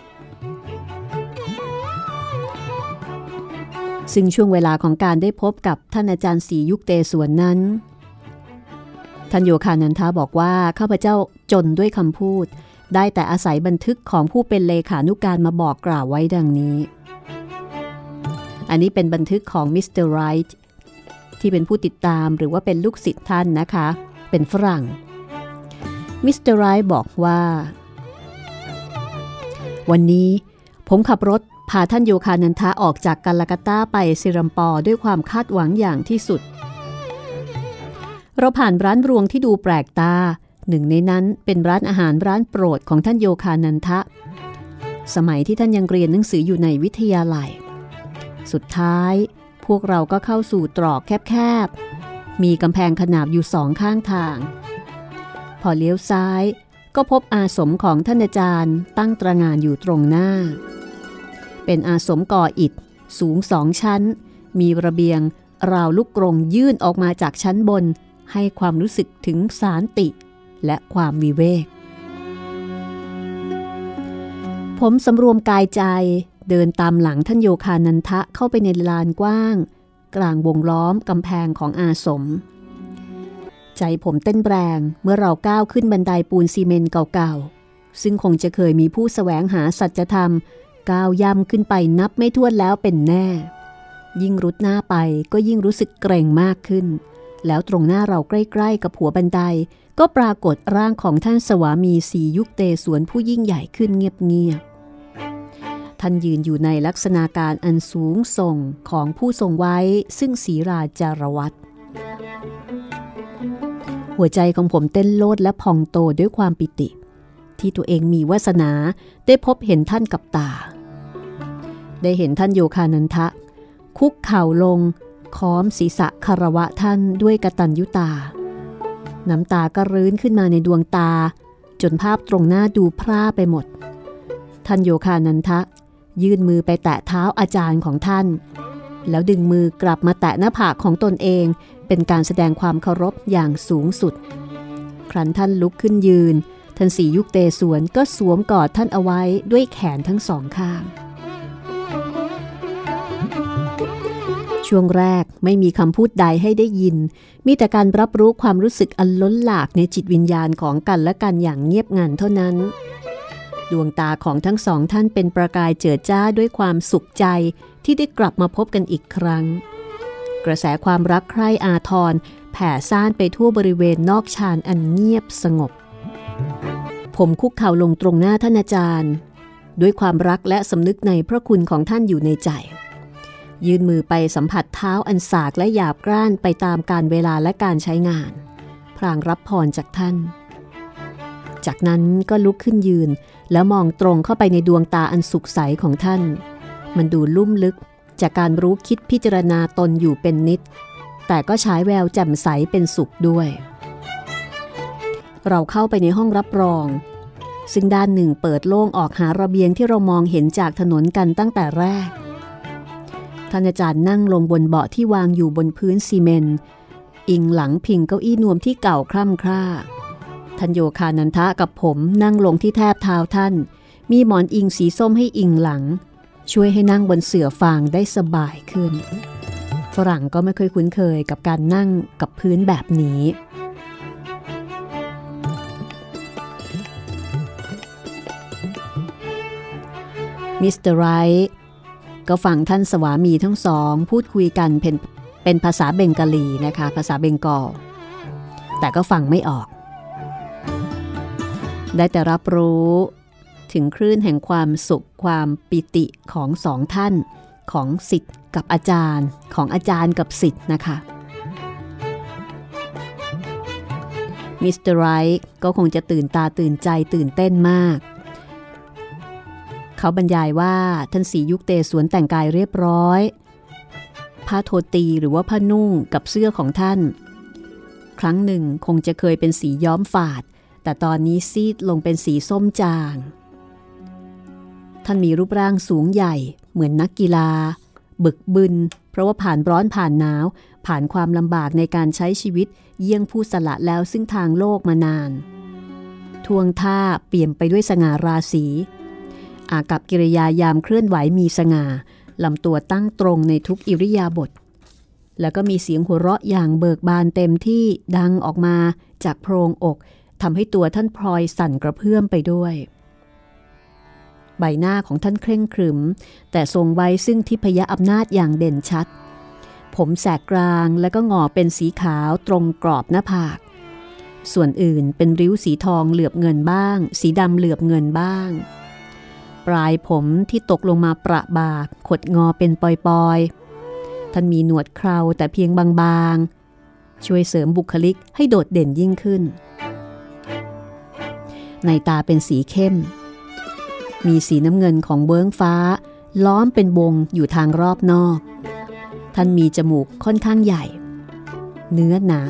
[SPEAKER 1] ซึ่งช่วงเวลาของการได้พบกับท่านอาจารย์ศรียุกเตศวรนั้น ท่านโยคานันทะบอกว่าข้าพเจ้าจนด้วยคำพูด ได้แต่อาศัยบันทึกของผู้เป็นเลขานุการมาบอกกล่าวไว้ดังนี้อันนี้เป็นบันทึกของมิสเตอร์ไรท์ ที่เป็นผู้ติดตามหรือว่าเป็นลูกศิษย์ท่านนะคะ เป็นฝรั่ง มิสเตอร์ไรบอกว่า วันนี้ผมขับรถพาท่านโยคานันทะออกจากกัลากาตาไปซิรัมปอด้วยความคาดหวังอย่างที่สุด เราผ่านร้านรวงที่ดูแปลกตา หนึ่งในนั้นเป็นร้านอาหารร้านโปรดของท่านโยคานันทะ สมัยที่ท่านยังเรียนหนังสืออยู่ในวิทยาลัย สุดท้าย วกเราก็เข้าสู่ตรอกแคบๆ มีกำแพงขนาบอยู่สองข้างทาง พอเลี้ยวซ้ายก็พบอาสมของท่านอาจารย์ตั้งตระงานอยู่ตรงหน้า เป็นอาสมก่ออิฐสูงสองชั้น มีระเบียงราวลูกกรงยื่นออกมาจากชั้นบน ให้ความรู้สึกถึงสารติ และความวิเวก ผมสำรวมกายใจ เดินตามหลังท่านโยคานันทะเข้าไปในลานกว้าง กลางวงล้อมกำแพงของอาสม ใจผมเต้นแรงเมื่อเราก้าวขึ้นบันไดปูนซีเมนต์เก่าๆ ซึ่งคงจะเคยมีผู้สแสวงหาสัจธรรม ก้าวย่ำขึ้นไปนับไม่ถ้วนแล้วเป็นแน่ ยิ่งรุดหน้าไปก็ยิ่งรู้สึกเกรงมากขึ้น แล้วตรงหน้าเราใกล้ๆ กับหัวบันไดก็ปรากฏร่างของท่านสวามีสียุคเตสวนผู้ยิ่งใหญ่ขึ้นเงียบๆ ท่านยืนอยู่ในลักษณะการอันสูงส่งของผู้ทรงไว้ซึ่งศีราจารวัตรหัวใจของผมเต้นโลดและพองโตด้วยความปิติ ที่ตัวเองมีวาสนาได้พบเห็นท่านกับตา ได้เห็นท่านโยคานันทะ คุกเข่าลงค้อมศีรษะคารวะท่านด้วยกตัญยุตา น้ำตาก็รื้นขึ้นมาในดวงตา จนภาพตรงหน้าดูพร่าไปหมด ท่านโยคานันทะ ยื่นมือไปแตะเท้าอาจารย์ของท่าน แล้วดึงมือกลับมาแตะหน้าผากของตนเอง เป็นการแสดงความเคารพอย่างสูงสุด ครั้นท่านลุกขึ้นยืน ท่านสียุคเตสวนก็สวมกอดท่านเอาไว้ด้วยแขนทั้งสองข้าง ช่วงแรกไม่มีคำพูดใดให้ได้ยิน มีแต่การรับรู้ความรู้สึกอันล้นหลากในจิตวิญญาณของกันและกันอย่างเงียบงันเท่านั้น ดวงตาของทั้งสองท่านเป็นประกายเจิดจ้าด้วยความสุขใจที่ได้กลับมาพบกันอีกครั้ง กระแสความรักใคร่อาทรแผ่ซ่านไปทั่วบริเวณนอกชานอันเงียบสงบ ผมคุกเข่าลงตรงหน้าท่านอาจารย์ ด้วยความรักและสำนึกในพระคุณของท่านอยู่ในใจ ยืนมือไปสัมผัสเท้าอันสากและหยาบกร้านไปตามการเวลาและการใช้งานพลางรับพรจากท่าน จากนั้นก็ลุกขึ้นยืน แล้วมองตรงเข้าไปในดวงตาอันสุขใสของท่าน มันดูลุ่มลึกจากการรู้คิดพิจารณาตนอยู่เป็นนิด แต่ก็ฉายแววแจ่มใสเป็นสุขด้วย เราเข้าไปในห้องรับรอง ซึ่งด้านหนึ่งเปิดโล่งออกหาระเบียงที่เรามองเห็นจากถนนกันตั้งแต่แรก ท่านอาจารย์นั่งลงบนเบาะที่วางอยู่บนพื้นซีเมนต์อิงหลังพิงเก้าอี้นวมที่เก่าคร่ำคร่า ท่านโยคานันทะกับผมนั่งลงที่แทบเท้าท่าน มีหมอนอิงสีส้มให้อิงหลัง ช่วยให้นั่งบนเสื่อฟางได้สบายขึ้น ฝรั่งก็ไม่เคยคุ้นเคยกับการนั่งกับพื้นแบบนี้ มิสเตอร์ไรท์ก็ฟังท่านสวามีทั้งสอง พูดคุยกันเป็นเป็นภาษาเบงกาลีนะคะ ภาษาเบงกอลแต่ก็ฟังไม่ออก ได้แต่รับรู้ถึงคลื่นแห่งความสุขความปิติของสองท่านของสิทธิ์กับอาจารย์ของอาจารย์กับสิทธิ์นะคะมิสเตอร์ไรท์ก็คงจะตื่นตาตื่นใจตื่นเต้นมาก เขาบรรยายว่าท่านสียุคเตสวนแต่งกายเรียบร้อย ผ้าโทตีหรือว่าผ้านุ่งกับเสื้อของท่าน ครั้งหนึ่งคงจะเคยเป็นสีย้อมฝาด แต่ตอนนี้ซีดลงเป็นสีส้มจาง ท่านมีรูปร่างสูงใหญ่ เหมือนนักกีฬา บึกบึน เพราะว่าผ่านร้อนผ่านหนาว ผ่านความลำบากในการใช้ชีวิต เยี่ยงผู้สละแล้วซึ่งทางโลกมานาน ทวงท่าเปลี่ยมไปด้วยสง่าราศีอากับกิริยายามเคลื่อนไหวมีสง่าลำตัวตั้งตรงในทุกอิริยาบถแล้วก็มีเสียงหัวเราะอย่างเบิกบานเต็มที่ดังออกมาจากโพรงอก ทำให้ตัวท่านพลอยสั่นกระเพื่อมไปด้วย ใบหน้าของท่านเคร่งครึม แต่ทรงไว้ซึ่งทิพยอำนาจอย่างเด่นชัด ผมแสกกลางและก็งอเป็นสีขาวตรงกรอบหน้าผาก ส่วนอื่นเป็นริ้วสีทองเหลือบเงินบ้าง สีดำเหลือบเงินบ้าง ปลายผมที่ตกลงมาประบากขดงอเป็นปอยๆ ท่านมีหนวดเคราแต่เพียงบางๆ ช่วยเสริมบุคลิกให้โดดเด่นยิ่งขึ้น ในตาเป็นสีเข้ม มีสีน้ำเงินของเบิ้งฟ้า ล้อมเป็นวงอยู่ทางรอบนอก ท่านมีจมูกค่อนข้างใหญ่ เนื้อหนา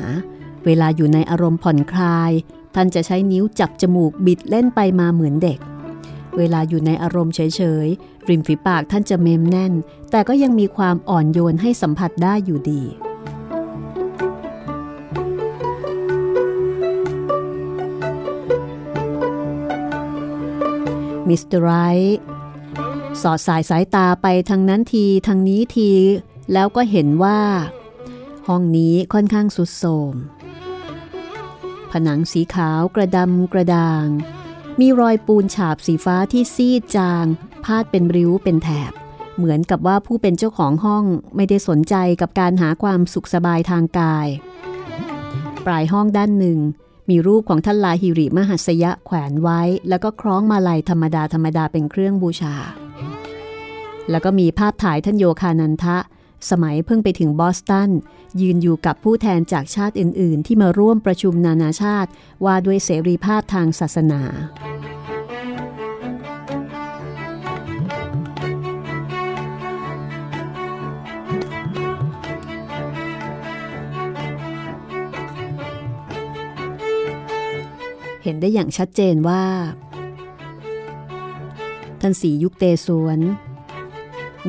[SPEAKER 1] เวลาอยู่ในอารมณ์ผ่อนคลาย ท่านจะใช้นิ้วจับจมูกบิดเล่นไปมาเหมือนเด็ก เวลาอยู่ในอารมณ์เฉยๆริมฝีปากท่านจะเมมแน่น แต่ก็ยังมีความอ่อนโยนให้สัมผัสได้อยู่ดี มิสเตอร์ไรท์สอดสายสายตาไปทางนั้นทีทางนี้ที แล้วก็เห็นว่า ห้องนี้ค่อนข้างสุดโทมผนังสีขาวกระดำกระด่าง มีรอยปูนฉาบสีฟ้าที่ซีดจาง พาดเป็นริ้วเป็นแถบ เหมือนกับว่าผู้เป็นเจ้าของห้องไม่ได้สนใจกับการหาความสุขสบายทางกาย ปลายห้องด้านหนึ่ง มีรูปของท่านลาฮิริมหัสยะแขวนไว้ แล้วก็คล้องมาลัยธรรมดาธรรมดาเป็นเครื่องบูชา แล้วก็มีภาพถ่ายท่านโยคานันทะ สมัยเพิ่งไปถึงบอสตัน ยืนอยู่กับผู้แทนจากชาติอื่น ๆ ที่มาร่วมประชุมนานาชาติว่าด้วยเสรีภาพทางศาสนา เห็นได้อย่างชัดเจนว่า ท่านสียุคเตสวน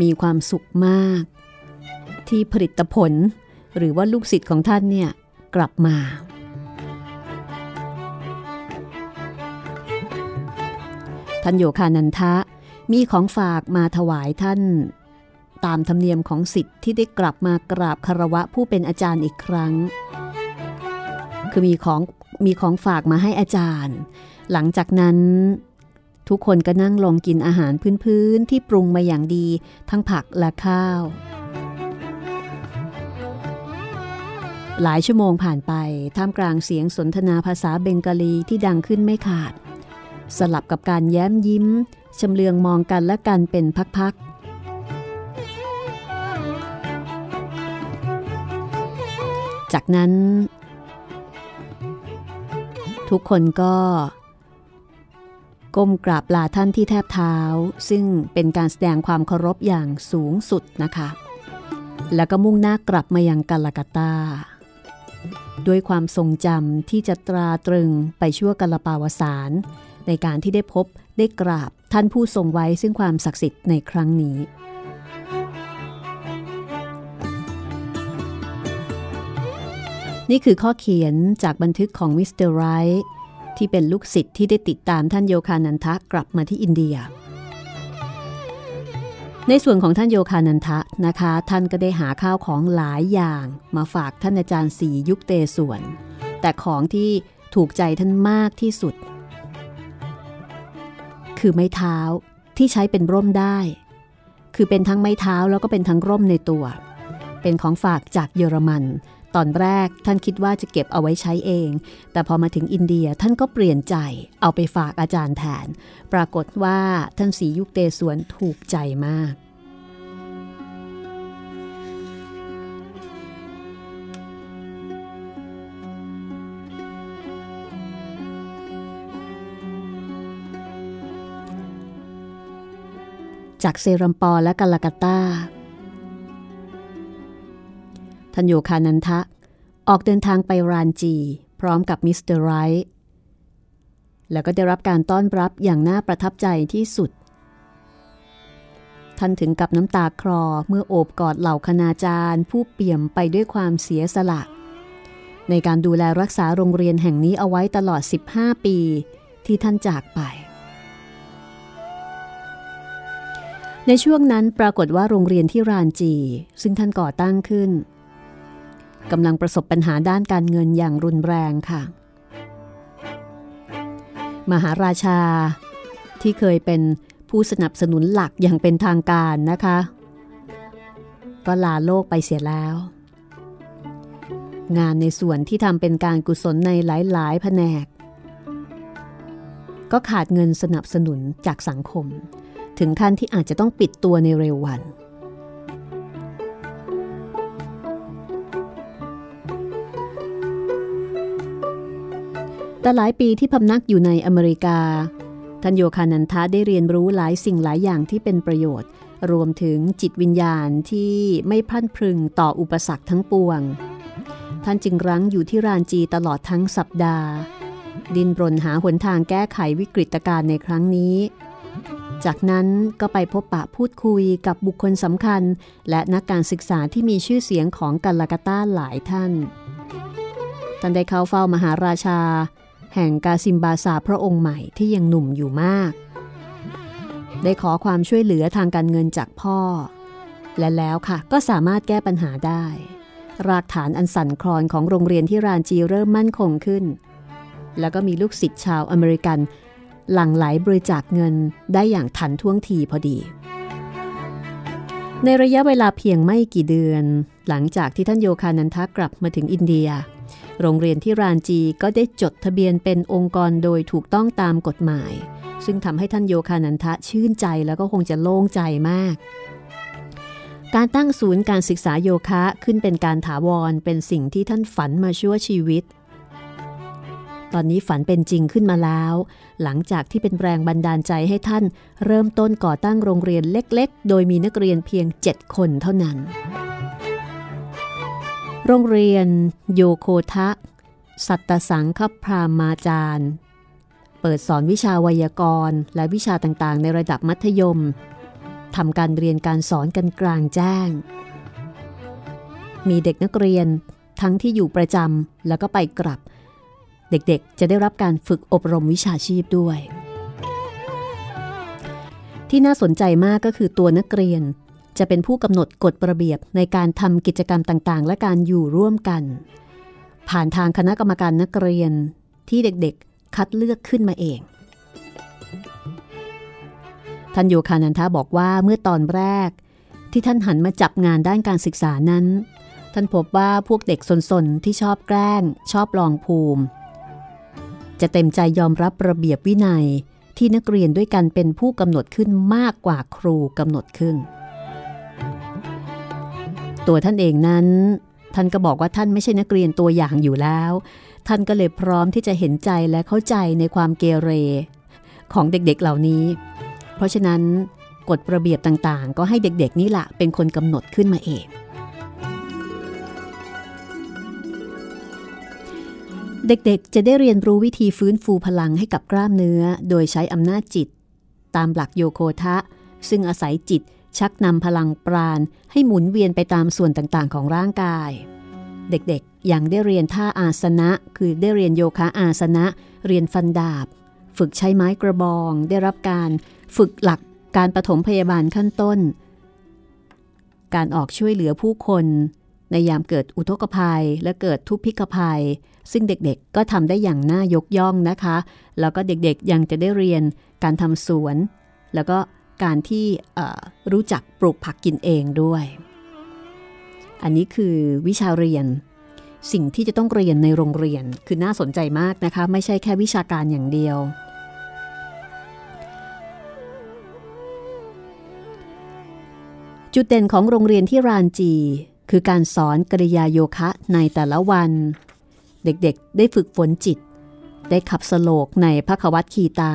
[SPEAKER 1] มีความสุขมาก ที่ผลิตผลหรือว่าลูกศิษย์ของท่านเนี่ยกลับมา ท่านโยคานันทะมีของฝากมาถวายท่าน ตามธรรมเนียมของสิทธิ์ที่ได้กลับมากราบคารวะผู้เป็นอาจารย์อีกครั้ง คือมีของ มีของฝากมาให้อาจารย์ หลังจากนั้น ทุกคนก็นั่งลงกินอาหารพื้นๆที่ปรุงมาอย่างดีทั้งผักและข้าว หลายชั่วโมงผ่านไปท่ามกลางเสียงสนทนาภาษาเบงกาลีที่ดังขึ้นไม่ขาด สลับกับการแย้มยิ้มชำเลืองมองกันและกันเป็นพักๆจากนั้น ทุกคนก็ก้มกราบลาท่านที่แทบเท้า ซึ่งเป็นการแสดงความเคารพอย่างสูงสุดนะคะ แล้วก็มุ่งหน้ากลับมายังกาลากาตา ด้วยความทรงจำที่จะตราตรึงไปชั่วกาลปาวสาร ในการที่ได้พบได้กราบท่านผู้ทรงไว้ซึ่งความศักดิ์สิทธิ์ในครั้งนี้ นี่คือข้อเขียนจากบันทึกของมิสเตอร์ไรท์ที่เป็นลูกศิษย์ที่ได้ติดตามท่านโยคานันทะกลับมาที่อินเดีย ในส่วนของท่านโยคานันทะนะคะ ท่านก็ได้หาข้าวของหลายอย่างมาฝากท่านอาจารย์ศรียุกเตศวร แต่ของที่ถูกใจท่านมากที่สุด คือไม้เท้าที่ใช้เป็นร่มได้ คือเป็นทั้งไม้เท้าแล้วก็เป็นทั้งร่มในตัว เป็นของฝากจากเยอรมัน ตอนแรกท่านคิดว่าจะเก็บเอาไว้ใช้เอง แต่พอมาถึงอินเดียท่านก็เปลี่ยนใจเอาไปฝากอาจารย์แทน ปรากฏว่าท่านสียุคเตสวนถูกใจมาก จากเซรัมปอร์และกัลกัตตา ท่านโยคานันทะ ออกเดินทางไปรานจี พร้อมกับมิสเตอร์ไรท์แล้วก็ได้รับการต้อนรับอย่างน่าประทับใจที่สุด ท่านถึงกับน้ำตาคลอเมื่อโอบกอดเหล่าคณาจารย์ ผู้เปี่ยมไปด้วยความเสียสละ ในการดูแลรักษาโรงเรียนแห่งนี้เอาไว้ตลอด 15 ปีที่ท่านจากไป ในช่วงนั้นปรากฏว่าโรงเรียนที่รานจี ซึ่งท่านก่อตั้งขึ้น กำลังประสบปัญหาด้านการเงินอย่างรุนแรงค่ะ มหาราชาที่เคยเป็นผู้สนับสนุนหลักอย่างเป็นทางการนะคะ ก็ลาโลกไปเสียแล้ว งานในส่วนที่ทำเป็นการกุศลในหลายๆ แผนก ก็ขาดเงินสนับสนุนจากสังคม ถึงขั้นที่อาจจะต้องปิดตัวในเร็ววัน แต่หลายปีที่พำนักอยู่ในอเมริกาท่านโยคานันทะได้เรียนรู้หลายสิ่งหลายอย่างที่เป็นประโยชน์ รวมถึงจิตวิญญาณที่ไม่พลันพรึงต่ออุปสรรคทั้งปวง ท่านจึงรั้งอยู่ที่รานจีตลอดทั้งสัปดาห์ ดินรนหาหนทางแก้ไขวิกฤตการณ์ในครั้งนี้ จากนั้นก็ไปพบปะพูดคุยกับบุคคลสำคัญ และนักการศึกษาที่มีชื่อเสียงของกัลลากาตาหลายท่าน ท่านได้เข้าเฝ้ามหาราชา แห่งกาซิมบาซาพระองค์ใหม่ที่ยังหนุ่มอยู่มาก ได้ขอความช่วยเหลือทางการเงินจากพ่อ และแล้วค่ะก็สามารถแก้ปัญหาได้ รากฐานอันสั่นคลอนของโรงเรียนที่รานจีเริ่มมั่นคงขึ้น แล้วก็มีลูกศิษย์ชาวอเมริกัน หลั่งไหลบริจาคเงินได้อย่างทันท่วงทีพอดีในระยะเวลาเพียงไม่กี่เดือน หลังจากที่ท่านโยคานันทะกลับมาถึงอินเดีย โรงเรียนที่รานจีก็ได้จดทะเบียนเป็นองค์กรโดยถูกต้องตามกฎหมาย ซึ่งทำให้ท่านโยคานันทะชื่นใจแล้วก็คงจะโล่งใจมาก การตั้งศูนย์การศึกษาโยคะขึ้นเป็นการถาวรเป็นสิ่งที่ท่านฝันมาชั่วชีวิต ตอนนี้ฝันเป็นจริงขึ้นมาแล้ว หลังจากที่เป็นแรงบันดาลใจให้ท่าน เริ่มต้นก่อตั้งโรงเรียนเล็ก ๆ โดยมีนักเรียนเพียง 7 คนเท่านั้น โรงเรียนโยโคทะ สัตตสังคพรามาจารย์ เปิดสอนวิชาไวยากรณ์ และวิชาต่างๆ ในระดับมัธยมทำการเรียนการสอนกันกลางแจ้ง มีเด็กนักเรียนทั้งที่อยู่ประจำแล้วก็ไปกลับ เด็กๆจะได้รับการฝึกอบรมวิชาชีพด้วย ที่น่าสนใจมากก็คือตัวนักเรียน จะเป็นผู้กำหนดกฎระเบียบในการทำกิจกรรมต่างๆ และการอยู่ร่วมกัน ผ่านทางคณะกรรมการนักเรียนที่เด็กๆ คัดเลือกขึ้นมาเองท่านโยคานันทะบอกว่าเมื่อตอนแรก ที่ท่านหันมาจับงานด้านการศึกษานั้น ท่านพบว่าพวกเด็กสนๆที่ชอบแกล้ง ชอบลองภูมิ จะเต็มใจยอมรับระเบียบวินัยที่นักเรียนด้วยกันเป็นผู้กำหนดขึ้นมากกว่าครูกำหนดขึ้น ตัวท่านเองนั้น ท่านก็บอกว่าท่านไม่ใช่นักเรียนตัวอย่างอยู่แล้ว ท่านก็เลยพร้อมที่จะเห็นใจและเข้าใจในความเกเร ของเด็กๆเหล่านี้ เพราะฉะนั้นกฎระเบียบต่างๆ ก็ให้เด็กๆนี่แหละเป็นคนกำหนดขึ้นมาเอง เด็กๆ จะได้เรียนรู้วิธีฟื้นฟูพลังให้กับกล้ามเนื้อ โดยใช้อำนาจจิต ตามหลักโยโคทะ ซึ่งอาศัยจิต ชักนำพลังปราณให้หมุนเวียนไปตามส่วนต่างๆ ของร่างกาย เด็กๆ ยังได้เรียนท่าอาสนะ คือได้เรียนโยคะอาสนะ เรียนฟันดาบ ฝึกใช้ไม้กระบอง ได้รับการฝึกหลักการปฐมพยาบาลขั้นต้น การออกช่วยเหลือผู้คน ในยามเกิดอุทกภัยและเกิดทุพพิกภัย ซึ่งเด็กๆ ก็ทำได้อย่างน่ายกย่องนะคะ แล้วก็เด็กๆ ยังจะได้เรียนการทำสวน แล้วก็ การที่รู้จักปลูกผักกินเองด้วย อันนี้คือวิชาเรียนสิ่งที่จะต้องเรียนในโรงเรียนคือน่าสนใจมากนะคะ ไม่ใช่แค่วิชาการอย่างเดียว จุดเด่นของโรงเรียนที่รานจี คือการสอนกริยาโยคะในแต่ละวัน เด็กๆ ได้ฝึกฝนจิต ได้ขับสโลกในพระควัตคีตา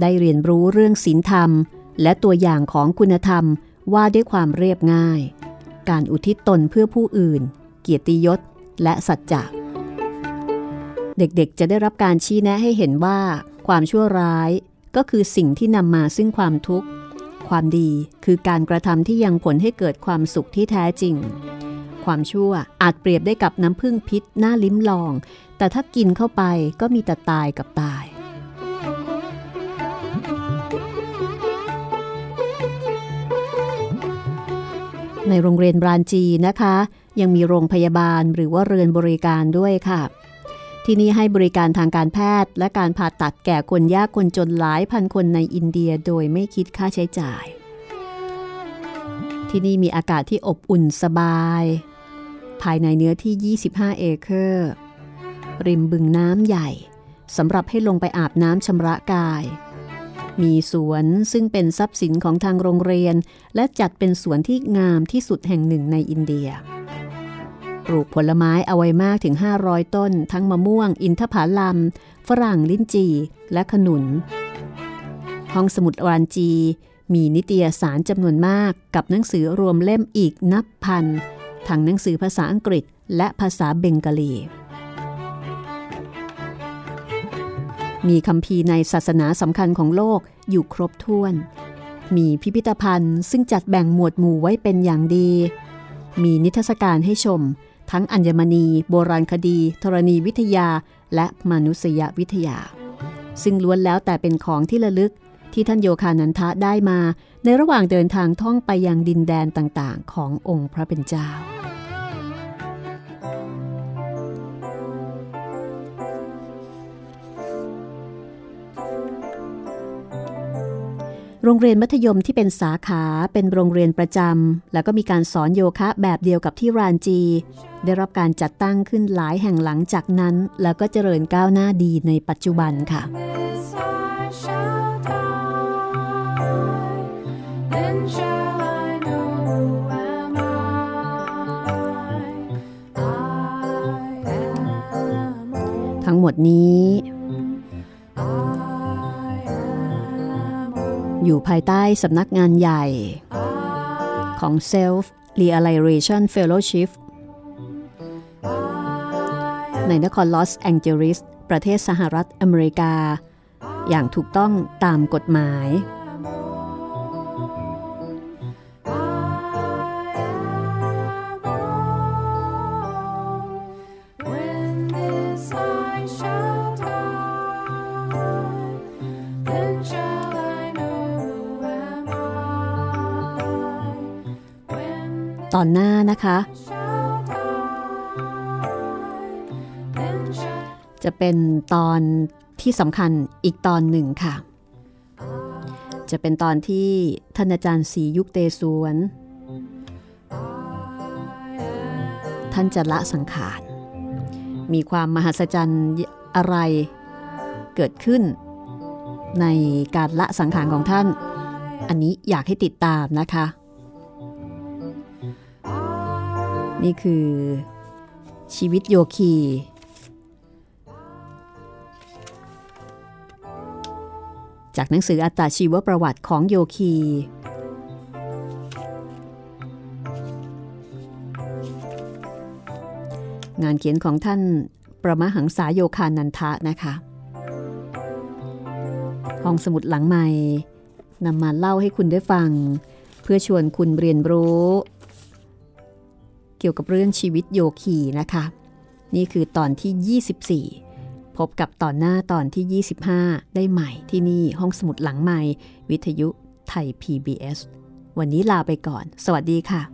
[SPEAKER 1] ได้เรียนรู้เรื่องศีลธรรม และตัวอย่างของคุณธรรมว่าด้วยความเรียบง่าย การอุทิศตนเพื่อผู้อื่น เกียรติยศ และสัจจะเด็กๆ จะได้รับการชี้แนะให้เห็นว่า ความชั่วร้ายก็คือสิ่งที่นำมาซึ่งความทุกข์ ความดีคือการกระทำที่ยังผลให้เกิดความสุขที่แท้จริง ความชั่วอาจเปรียบได้กับน้ำผึ้งพิษหน้าลิ้มลอง แต่ถ้ากินเข้าไปก็มีแต่ตายกับตาย ในโรงเรียนบรานจีนะคะ ยังมีโรงพยาบาลหรือว่าเรือนบริการด้วยค่ะ ที่นี่ให้บริการทางการแพทย์ และการผ่าตัดแก่คนยากคนจนหลายพันคนในอินเดียโดยไม่คิดค่าใช้จ่าย ที่นี่มีอากาศที่อบอุ่นสบาย ภายในเนื้อที่ 25 เอเคอร์ ริมบึงน้ำใหญ่สำหรับให้ลงไปอาบน้ำชำระกาย มีสวนซึ่งเป็นทรัพย์สินของทางโรงเรียน และจัดเป็นสวนที่งามที่สุดแห่งหนึ่งในอินเดีย ปลูกผลไม้เอาไว้มากถึง 500 ต้น ทั้งมะม่วง อินทผลัม ฝรั่งลิ้นจี่ และขนุน ห้องสมุดวานจี มีนิตยสารจำนวนมากกับหนังสือรวมเล่มอีกนับพันทั้งหนังสือภาษาอังกฤษและภาษาเบงกาลี มีคำพีในศาสนาสำคัญของโลกอยู่ครบถ้วน มีพิพิธภัณฑ์ซึ่งจัดแบ่งหมวดหมู่ไว้เป็นอย่างดี มีนิทรรศการให้ชม ทั้งอัญมณี โบราณคดี ธรณีวิทยา และมนุษยวิทยา ซึ่งล้วนแล้วแต่เป็นของที่ระลึกที่ท่านโยคานันทะได้มา ในระหว่างเดินทางท่องไปยังดินแดนต่างๆ ขององค์พระเป็นเจ้า โรงเรียนมัธยมที่เป็นสาขาเป็นโรงเรียนประจำแล้วก็มีการสอนโยคะแบบเดียวกับที่รานจี ได้รับการจัดตั้งขึ้นหลายแห่งหลังจากนั้น แล้วก็เจริญก้าวหน้าดีในปัจจุบันค่ะทั้งหมดนี้ อยู่ภายใต้สำนักงานใหญ่ของ Self Realization Fellowship ในนครลอสแองเจลิสประเทศสหรัฐอเมริกา อย่างถูกต้องตามกฎหมาย ตอนหน้านะคะ จะเป็นตอนที่สำคัญอีกตอนหนึ่งค่ะ จะเป็นตอนที่ท่านอาจารย์ศรียุคเตสวน ท่านจะละสังขาร มีความมหัศจรรย์อะไรเกิดขึ้น ในการละสังขารของท่าน อันนี้อยากให้ติดตามนะคะ นี่คือ ชีวิตโยคี จากหนังสืออัตตาชีวประวัติของโยคี งานเขียนของท่านประมหังษาโยคานันทะนะคะ ห้องสมุดหลังใหม่นำมาเล่าให้คุณได้ฟัง เพื่อชวนคุณเรียนรู้ กี่ยวกับเรื่องชีวิตโยคีนะคะ
[SPEAKER 3] นี่คือตอนที่ 24 พบกับตอนหน้าตอนที่ 25 ได้ใหม่ที่นี่ห้องสมุดหลังใหม่ วิทยุไทย PBS วันนี้ลาไปก่อน สวัสดีค่ะ